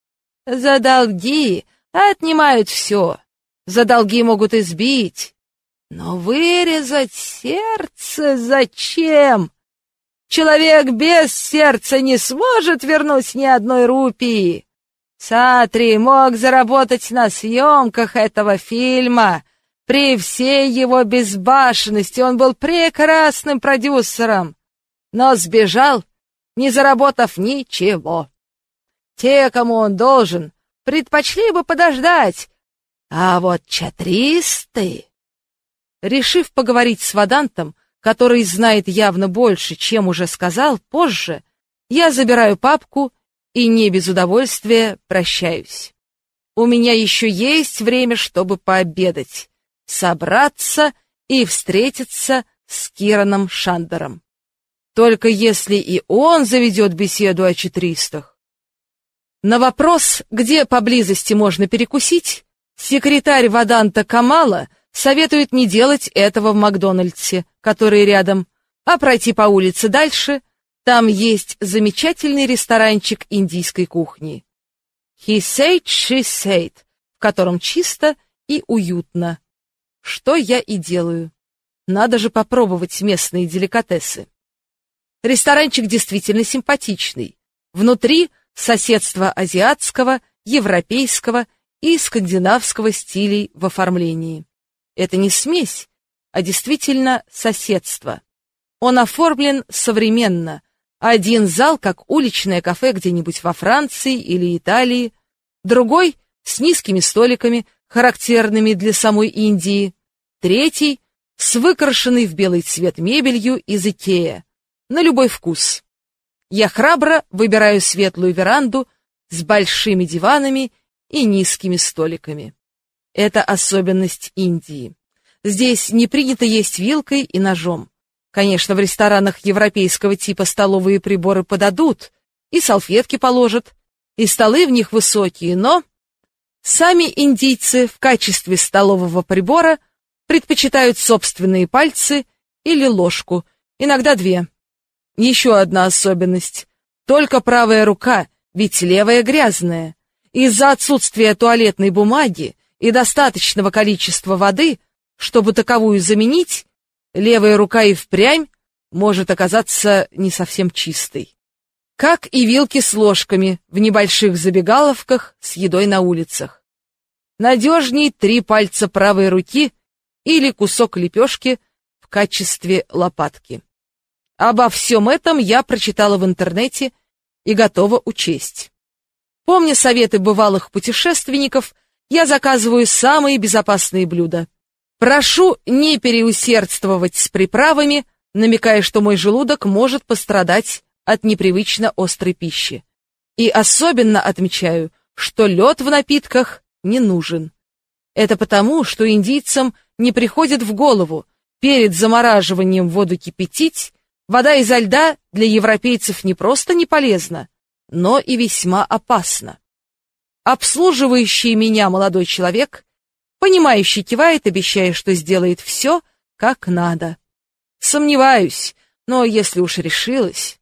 За долги отнимают все. За долги могут избить. Но вырезать сердце зачем? Человек без сердца не сможет вернуть ни одной рупии. Сатри мог заработать на съемках этого фильма. При всей его безбашенности он был прекрасным продюсером, но сбежал, не заработав ничего. Те, кому он должен, предпочли бы подождать, а вот чатристы... Решив поговорить с Вадантом, который знает явно больше, чем уже сказал позже, я забираю папку и не без удовольствия прощаюсь. У меня еще есть время, чтобы пообедать, собраться и встретиться с Кираном Шандером. Только если и он заведет беседу о четыристах. На вопрос, где поблизости можно перекусить, Секретарь Ваданта Камала советует не делать этого в Макдональдсе, который рядом, а пройти по улице дальше. Там есть замечательный ресторанчик индийской кухни. He said, she said, в котором чисто и уютно. Что я и делаю. Надо же попробовать местные деликатесы. Ресторанчик действительно симпатичный. Внутри соседство азиатского, европейского и скандинавского стилей в оформлении. Это не смесь, а действительно соседство. Он оформлен современно. Один зал, как уличное кафе где-нибудь во Франции или Италии, другой с низкими столиками, характерными для самой Индии, третий с выкрашенной в белый цвет мебелью из Икея, на любой вкус. Я храбро выбираю светлую веранду с большими диванами и низкими столиками. Это особенность Индии. Здесь не принято есть вилкой и ножом. Конечно, в ресторанах европейского типа столовые приборы подадут, и салфетки положат, и столы в них высокие, но сами индийцы в качестве столового прибора предпочитают собственные пальцы или ложку, иногда две. Еще одна особенность. Только правая рука, ведь левая грязная. Из-за отсутствия туалетной бумаги и достаточного количества воды, чтобы таковую заменить, левая рука и впрямь может оказаться не совсем чистой. Как и вилки с ложками в небольших забегаловках с едой на улицах. Надежней три пальца правой руки или кусок лепешки в качестве лопатки. Обо всем этом я прочитала в интернете и готова учесть. Помня советы бывалых путешественников, я заказываю самые безопасные блюда. Прошу не переусердствовать с приправами, намекая, что мой желудок может пострадать от непривычно острой пищи. И особенно отмечаю, что лед в напитках не нужен. Это потому, что индийцам не приходит в голову перед замораживанием воду кипятить, вода изо льда для европейцев не просто не полезна, но и весьма опасна. Обслуживающий меня молодой человек, понимающий кивает, обещая, что сделает все, как надо. Сомневаюсь, но если уж решилась...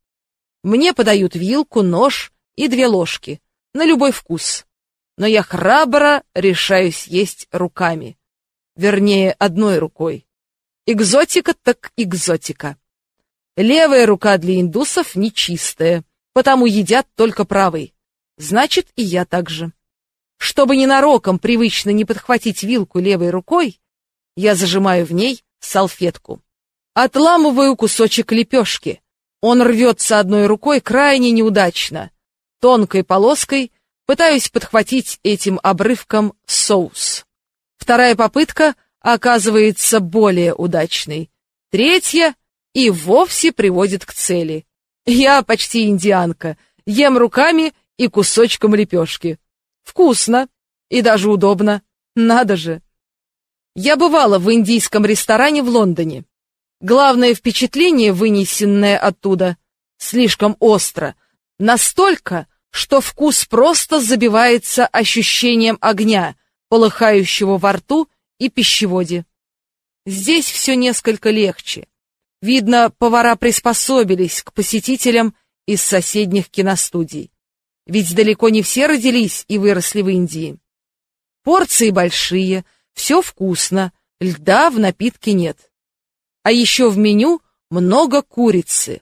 Мне подают вилку, нож и две ложки, на любой вкус. Но я храбро решаюсь есть руками. Вернее, одной рукой. Экзотика так экзотика. Левая рука для индусов нечистая, потому едят только правой. Значит, и я так же. Чтобы ненароком привычно не подхватить вилку левой рукой, я зажимаю в ней салфетку. Отламываю кусочек лепешки. Он рвется одной рукой крайне неудачно. Тонкой полоской пытаюсь подхватить этим обрывком соус. Вторая попытка оказывается более удачной. Третья и вовсе приводит к цели. Я почти индианка, ем руками и кусочком лепешки. Вкусно и даже удобно. Надо же. Я бывала в индийском ресторане в Лондоне. Главное впечатление, вынесенное оттуда, слишком остро, настолько, что вкус просто забивается ощущением огня, полыхающего во рту и пищеводе. Здесь все несколько легче. Видно, повара приспособились к посетителям из соседних киностудий. Ведь далеко не все родились и выросли в Индии. Порции большие, все вкусно, льда в напитке нет. А еще в меню много курицы.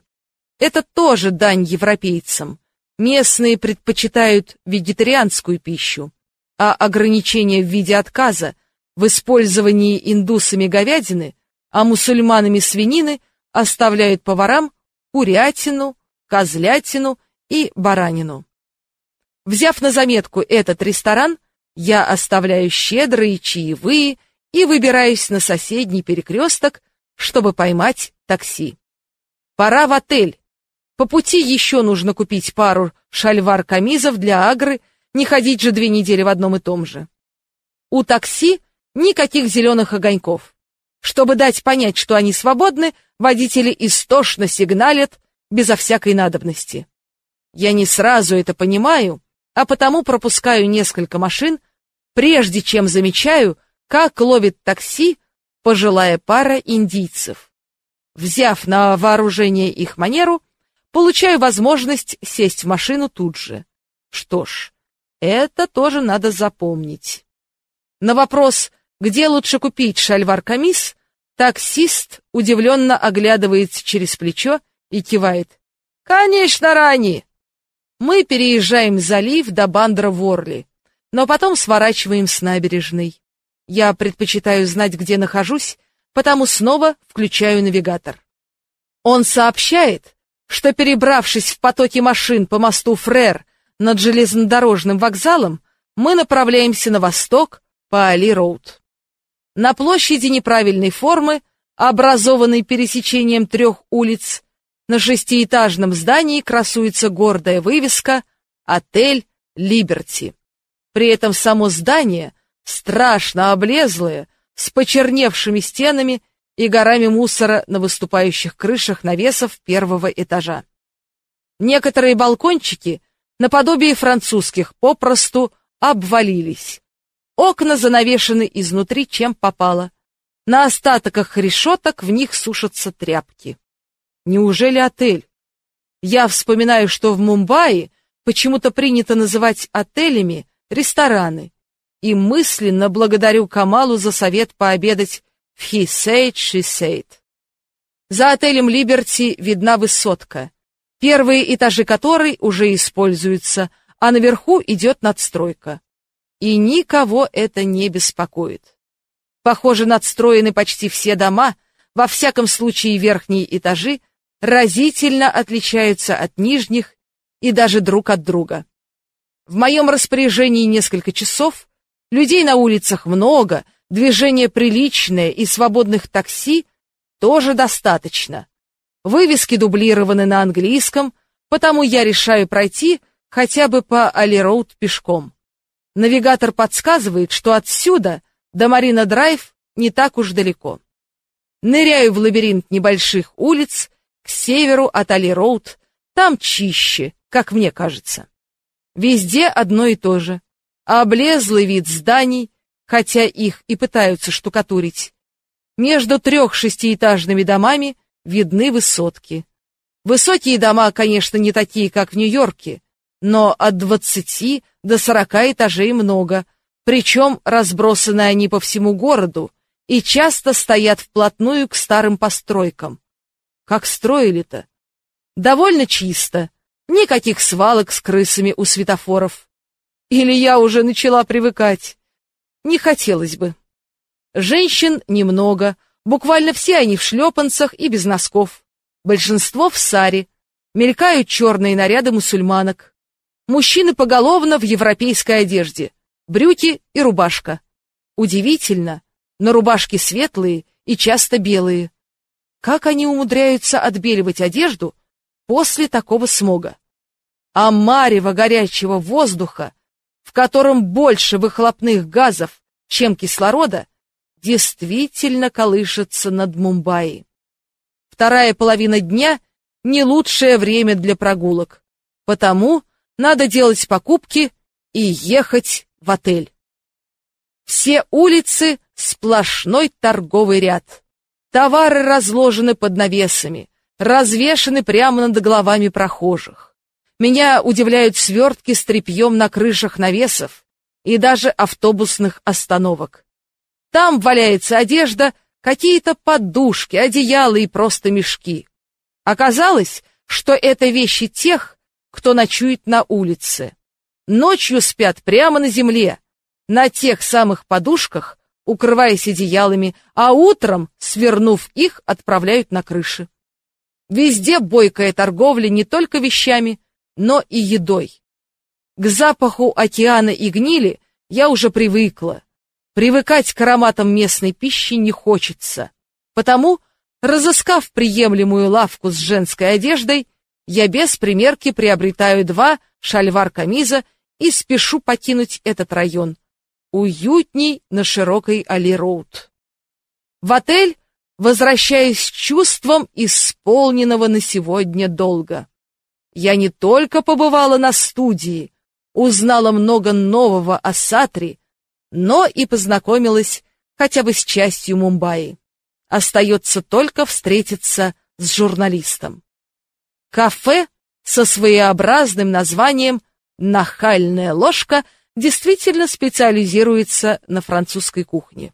Это тоже дань европейцам. Местные предпочитают вегетарианскую пищу, а ограничения в виде отказа в использовании индусами говядины, а мусульманами свинины оставляют поварам курятину, козлятину и баранину. Взяв на заметку этот ресторан, я оставляю щедрые чаевые и выбираюсь на соседний перекресток, чтобы поймать такси. Пора в отель. По пути еще нужно купить пару шальвар-камизов для Агры, не ходить же две недели в одном и том же. У такси никаких зеленых огоньков. Чтобы дать понять, что они свободны, водители истошно сигналят безо всякой надобности. Я не сразу это понимаю, а потому пропускаю несколько машин, прежде чем замечаю, как ловит такси пожилая пара индийцев. Взяв на вооружение их манеру, получаю возможность сесть в машину тут же. Что ж, это тоже надо запомнить. На вопрос, где лучше купить шальвар-камис, таксист удивленно оглядывается через плечо и кивает. «Конечно, Рани!» Мы переезжаем залив до Бандра-Ворли, но потом сворачиваем с набережной. Я предпочитаю знать, где нахожусь, потому снова включаю навигатор. Он сообщает, что, перебравшись в потоке машин по мосту Фрер над железнодорожным вокзалом, мы направляемся на восток по Али-Роуд. На площади неправильной формы, образованной пересечением трех улиц, на шестиэтажном здании красуется гордая вывеска «Отель Либерти». При этом само здание страшно облезлое, с почерневшими стенами и горами мусора на выступающих крышах навесов первого этажа. Некоторые балкончики, наподобие французских, попросту обвалились. Окна занавешены изнутри, чем попало. На остатках решеток в них сушатся тряпки. Неужели отель? Я вспоминаю, что в Мумбаи почему-то принято называть отелями рестораны, и мысленно благодарю Камалу за совет пообедать в She Said. За отелем Либерти видна высотка, первые этажи которой уже используются, а наверху идет надстройка. И никого это не беспокоит. Похоже, надстроены почти все дома, во всяком случае верхние этажи, разительно отличаются от нижних и даже друг от друга. В моем распоряжении несколько часов, людей на улицах много, движение приличное и свободных такси тоже достаточно. Вывески дублированы на английском, потому я решаю пройти хотя бы по Али-Роуд пешком. Навигатор подсказывает, что отсюда до Марина-Драйв не так уж далеко. Ныряю в лабиринт небольших улиц, к северу от Али-Роуд, там чище, как мне кажется. Везде одно и то же. Облезлый вид зданий, хотя их и пытаются штукатурить. Между трех шестиэтажными домами видны высотки. Высокие дома, конечно, не такие, как в Нью-Йорке, но от двадцати до сорока этажей много, причем разбросаны они по всему городу и часто стоят вплотную к старым постройкам. Как строили-то? Довольно чисто. Никаких свалок с крысами у светофоров. Или я уже начала привыкать? Не хотелось бы. Женщин немного, буквально все они в шлепанцах и без носков. Большинство в саре. Мелькают черные наряды мусульманок. Мужчины поголовно в европейской одежде. Брюки и рубашка. Удивительно, но рубашки светлые и часто белые. Как они умудряются отбеливать одежду после такого смога? А марево горячего воздуха, в котором больше выхлопных газов, чем кислорода, действительно колышется над Мумбаи. Вторая половина дня — не лучшее время для прогулок, потому надо делать покупки и ехать в отель. Все улицы — сплошной торговый ряд. Товары разложены под навесами, развешаны прямо над головами прохожих. Меня удивляют свертки с тряпьем на крышах навесов и даже автобусных остановок. Там валяется одежда, какие-то подушки, одеяла и просто мешки. Оказалось, что это вещи тех, кто ночует на улице. Ночью спят прямо на земле, на тех самых подушках, укрываясь одеялами, а утром, свернув их, отправляют на крыши. Везде бойкая торговля не только вещами, но и едой. К запаху океана и гнили я уже привыкла. Привыкать к ароматам местной пищи не хочется. Потому, разыскав приемлемую лавку с женской одеждой, я без примерки приобретаю два шальвар-камиза и спешу покинуть этот район уютней на широкой Али-Роуд. В отель возвращаюсь с чувством исполненного на сегодня долга. Я не только побывала на студии, узнала много нового о Сатре, но и познакомилась хотя бы с частью Мумбаи. Остается только встретиться с журналистом. Кафе со своеобразным названием «Нахальная ложка» — действительно специализируется на французской кухне.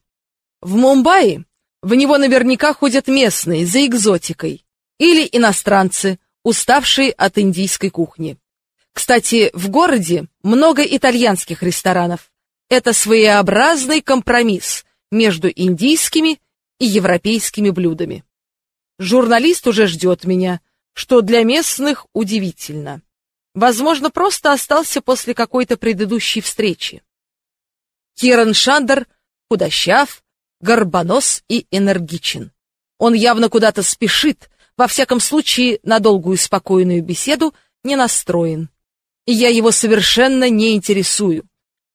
В Мумбаи в него наверняка ходят местные за экзотикой или иностранцы, уставшие от индийской кухни. Кстати, в городе много итальянских ресторанов. Это своеобразный компромисс между индийскими и европейскими блюдами. Журналист уже ждет меня, что для местных удивительно. Возможно, просто остался после какой-то предыдущей встречи. Киран Шандер худощав, горбонос и энергичен. Он явно куда-то спешит, во всяком случае, на долгую спокойную беседу не настроен. И я его совершенно не интересую.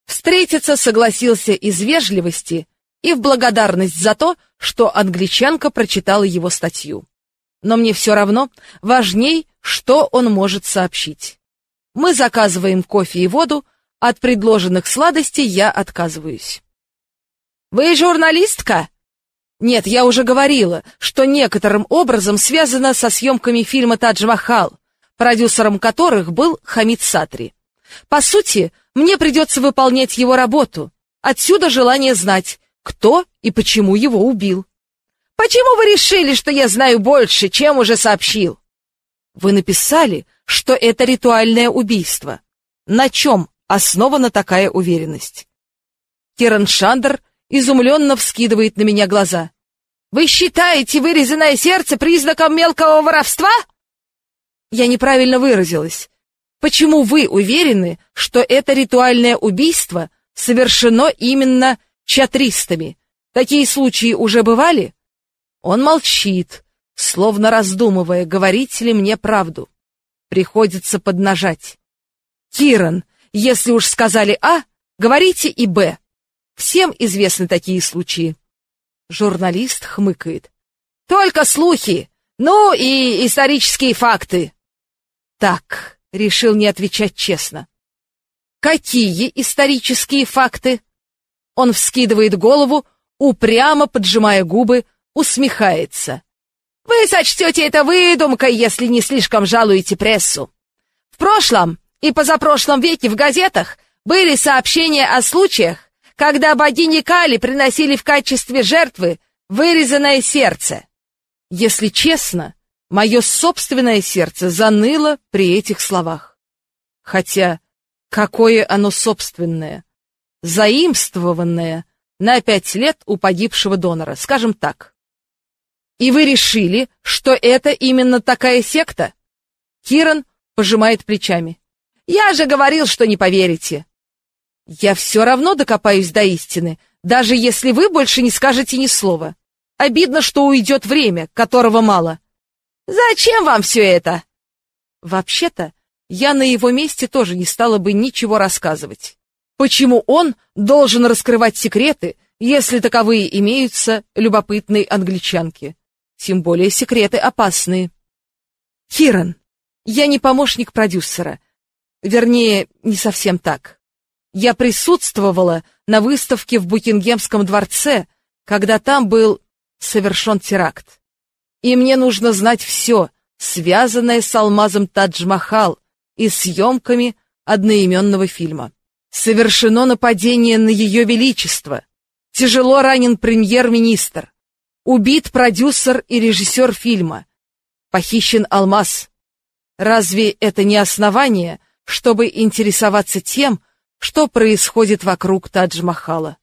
Встретиться согласился из вежливости и в благодарность за то, что англичанка прочитала его статью. Но мне все равно важней, что он может сообщить. Мы заказываем кофе и воду, от предложенных сладостей я отказываюсь. «Вы журналистка?» «Нет, я уже говорила, что некоторым образом связано со съемками фильма «Тадж Махал», продюсером которых был Хамид Сатри. По сути, мне придется выполнять его работу. Отсюда желание знать, кто и почему его убил. Почему вы решили, что я знаю больше, чем уже сообщил? Вы написали, что это ритуальное убийство. На чем основана такая уверенность? Киран Шандер изумленно вскидывает на меня глаза. Вы считаете вырезанное сердце признаком мелкого воровства? Я неправильно выразилась. Почему вы уверены, что это ритуальное убийство совершено именно чатристами. Такие случаи уже бывали? Он молчит, словно раздумывая, говорить ли мне правду. Приходится поднажать. Киран, если уж сказали А, говорите и Б. Всем известны такие случаи. Журналист хмыкает. Только слухи, ну и исторические факты. Так, решил не отвечать честно. Какие исторические факты? Он вскидывает голову, упрямо поджимая губы, усмехается. Вы сочтете это выдумкой, если не слишком жалуете прессу. В прошлом и позапрошлом веке в газетах были сообщения о случаях, когда богини Кали приносили в качестве жертвы вырезанное сердце. Если честно, мое собственное сердце заныло при этих словах. Хотя, какое оно собственное? заимствованное на пять лет у погибшего донора, скажем так. И вы решили, что это именно такая секта? Киран пожимает плечами. Я же говорил, что не поверите. Я все равно докопаюсь до истины, даже если вы больше не скажете ни слова. Обидно, что уйдет время, которого мало. Зачем вам все это? Вообще-то, я на его месте тоже не стала бы ничего рассказывать. Почему он должен раскрывать секреты, если таковые имеются любопытной англичанке? Тем более секреты опасные. Киран, я не помощник продюсера. Вернее, не совсем так. Я присутствовала на выставке в Букингемском дворце, когда там был совершен теракт. И мне нужно знать все, связанное с алмазом Тадж-Махал и съемками одноименного фильма. Совершено нападение на ее величество. Тяжело ранен премьер-министр. Убит продюсер и режиссер фильма. Похищен алмаз. Разве это не основание, чтобы интересоваться тем, что происходит вокруг Тадж-Махала?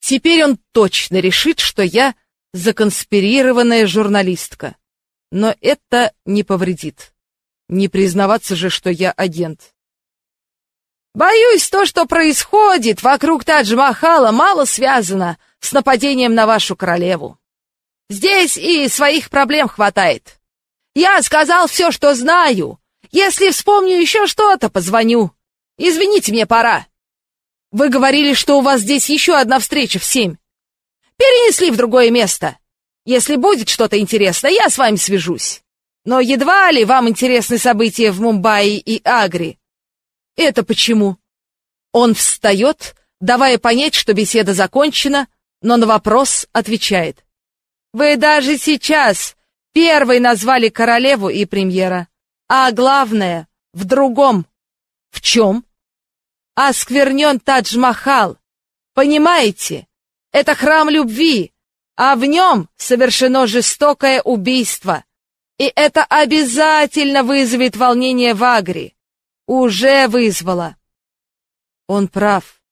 Теперь он точно решит, что я законспирированная журналистка. Но это не повредит. Не признаваться же, что я агент. Боюсь, то, что происходит вокруг Тадж-Махала, мало связано с нападением на вашу королеву. Здесь и своих проблем хватает. Я сказал все, что знаю. Если вспомню еще что-то, позвоню. Извините, мне пора. Вы говорили, что у вас здесь еще одна встреча в семь. Перенесли в другое место. Если будет что-то интересное, я с вами свяжусь. Но едва ли вам интересны события в Мумбаи и Агре. Это почему? Он встает, давая понять, что беседа закончена, но на вопрос отвечает. Вы даже сейчас первой назвали королеву и премьера, а главное в другом. В чем? Осквернен Тадж-Махал. Понимаете? Это храм любви, а в нем совершено жестокое убийство. И это обязательно вызовет волнение в Агре. Уже вызвала. Он прав.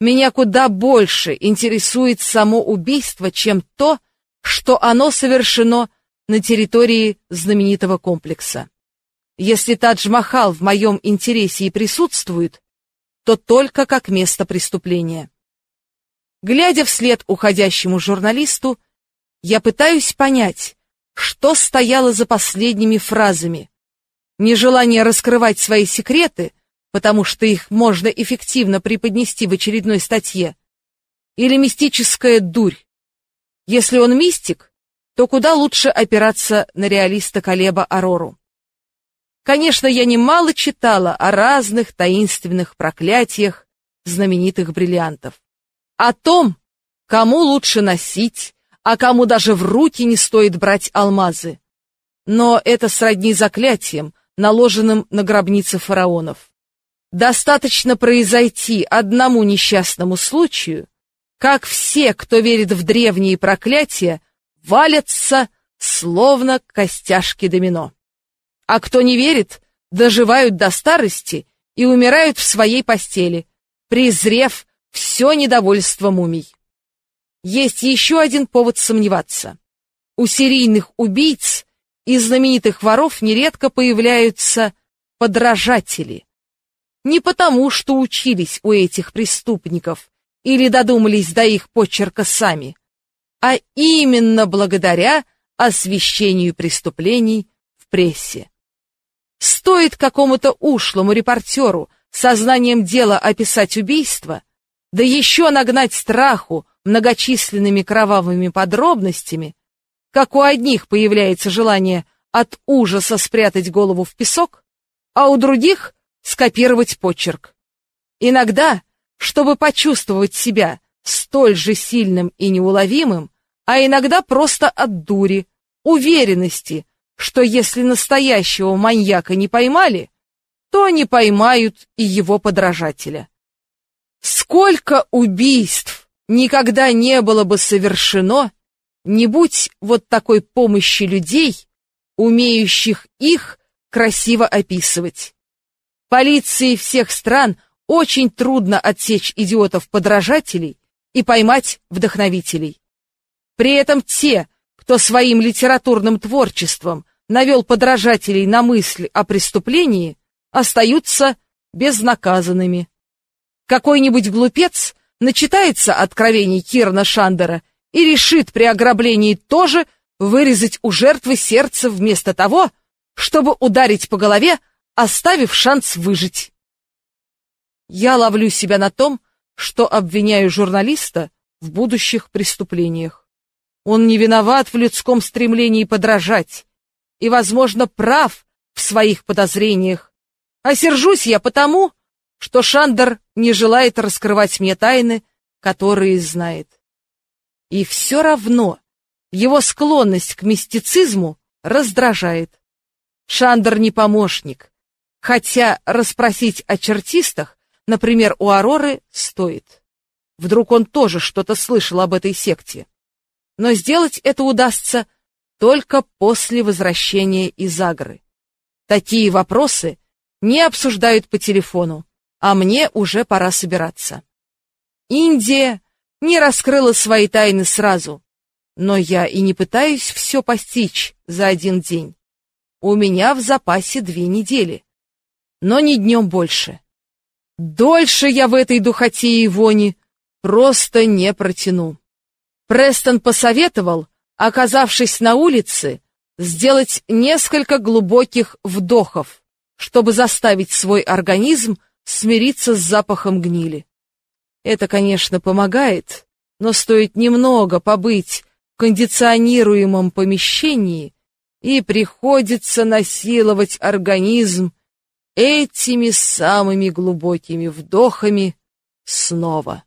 Меня куда больше интересует само убийство, чем то, что оно совершено на территории знаменитого комплекса. Если Тадж-Махал в моем интересе и присутствует, то только как место преступления. Глядя вслед уходящему журналисту, я пытаюсь понять, что стояло за последними фразами. Нежелание раскрывать свои секреты, потому что их можно эффективно преподнести в очередной статье, или мистическая дурь. Если он мистик, то куда лучше опираться на реалиста Калеба Арору. Конечно, я немало читала о разных таинственных проклятиях знаменитых бриллиантов. О том, кому лучше носить, а кому даже в руки не стоит брать алмазы. Но это сродни заклятиям, наложенным на гробницы фараонов. Достаточно произойти одному несчастному случаю, как все, кто верит в древние проклятия, валятся, словно костяшки домино а кто не верит, доживают до старости и умирают в своей постели, презрев все недовольство мумий. Есть еще один повод сомневаться. У серийных убийц и знаменитых воров нередко появляются подражатели. Не потому, что учились у этих преступников или додумались до их почерка сами, а именно благодаря освещению преступлений в прессе. Стоит какому-то ушлому репортеру сознанием дела описать убийство, да еще нагнать страху многочисленными кровавыми подробностями, как у одних появляется желание от ужаса спрятать голову в песок, а у других скопировать почерк. Иногда, чтобы почувствовать себя столь же сильным и неуловимым, а иногда просто от дури, уверенности, что если настоящего маньяка не поймали, то они поймают и его подражателя. Сколько убийств никогда не было бы совершено, не будь вот такой помощи людей, умеющих их красиво описывать. Полиции всех стран очень трудно отсечь идиотов-подражателей и поймать вдохновителей. При этом те, кто своим литературным творчеством навел подражателей на мысль о преступлении, остаются безнаказанными. Какой-нибудь глупец начитается откровений Кирна Шандера и решит при ограблении тоже вырезать у жертвы сердце вместо того, чтобы ударить по голове, оставив шанс выжить. Я ловлю себя на том, что обвиняю журналиста в будущих преступлениях. Он не виноват в людском стремлении подражать и, возможно, прав в своих подозрениях. А сержусь я потому, что Шандер не желает раскрывать мне тайны, которые знает. И все равно его склонность к мистицизму раздражает. Шандер не помощник, хотя расспросить о чертистах, например, у Ароры, стоит. Вдруг он тоже что-то слышал об этой секте но сделать это удастся только после возвращения из Агры. Такие вопросы не обсуждают по телефону, а мне уже пора собираться. Индия не раскрыла свои тайны сразу, но я и не пытаюсь все постичь за один день. У меня в запасе две недели, но не днем больше. Дольше я в этой духоте и вони просто не протяну. Престон посоветовал, оказавшись на улице, сделать несколько глубоких вдохов, чтобы заставить свой организм смириться с запахом гнили. Это, конечно, помогает, но стоит немного побыть в кондиционируемом помещении, и приходится насиловать организм этими самыми глубокими вдохами снова.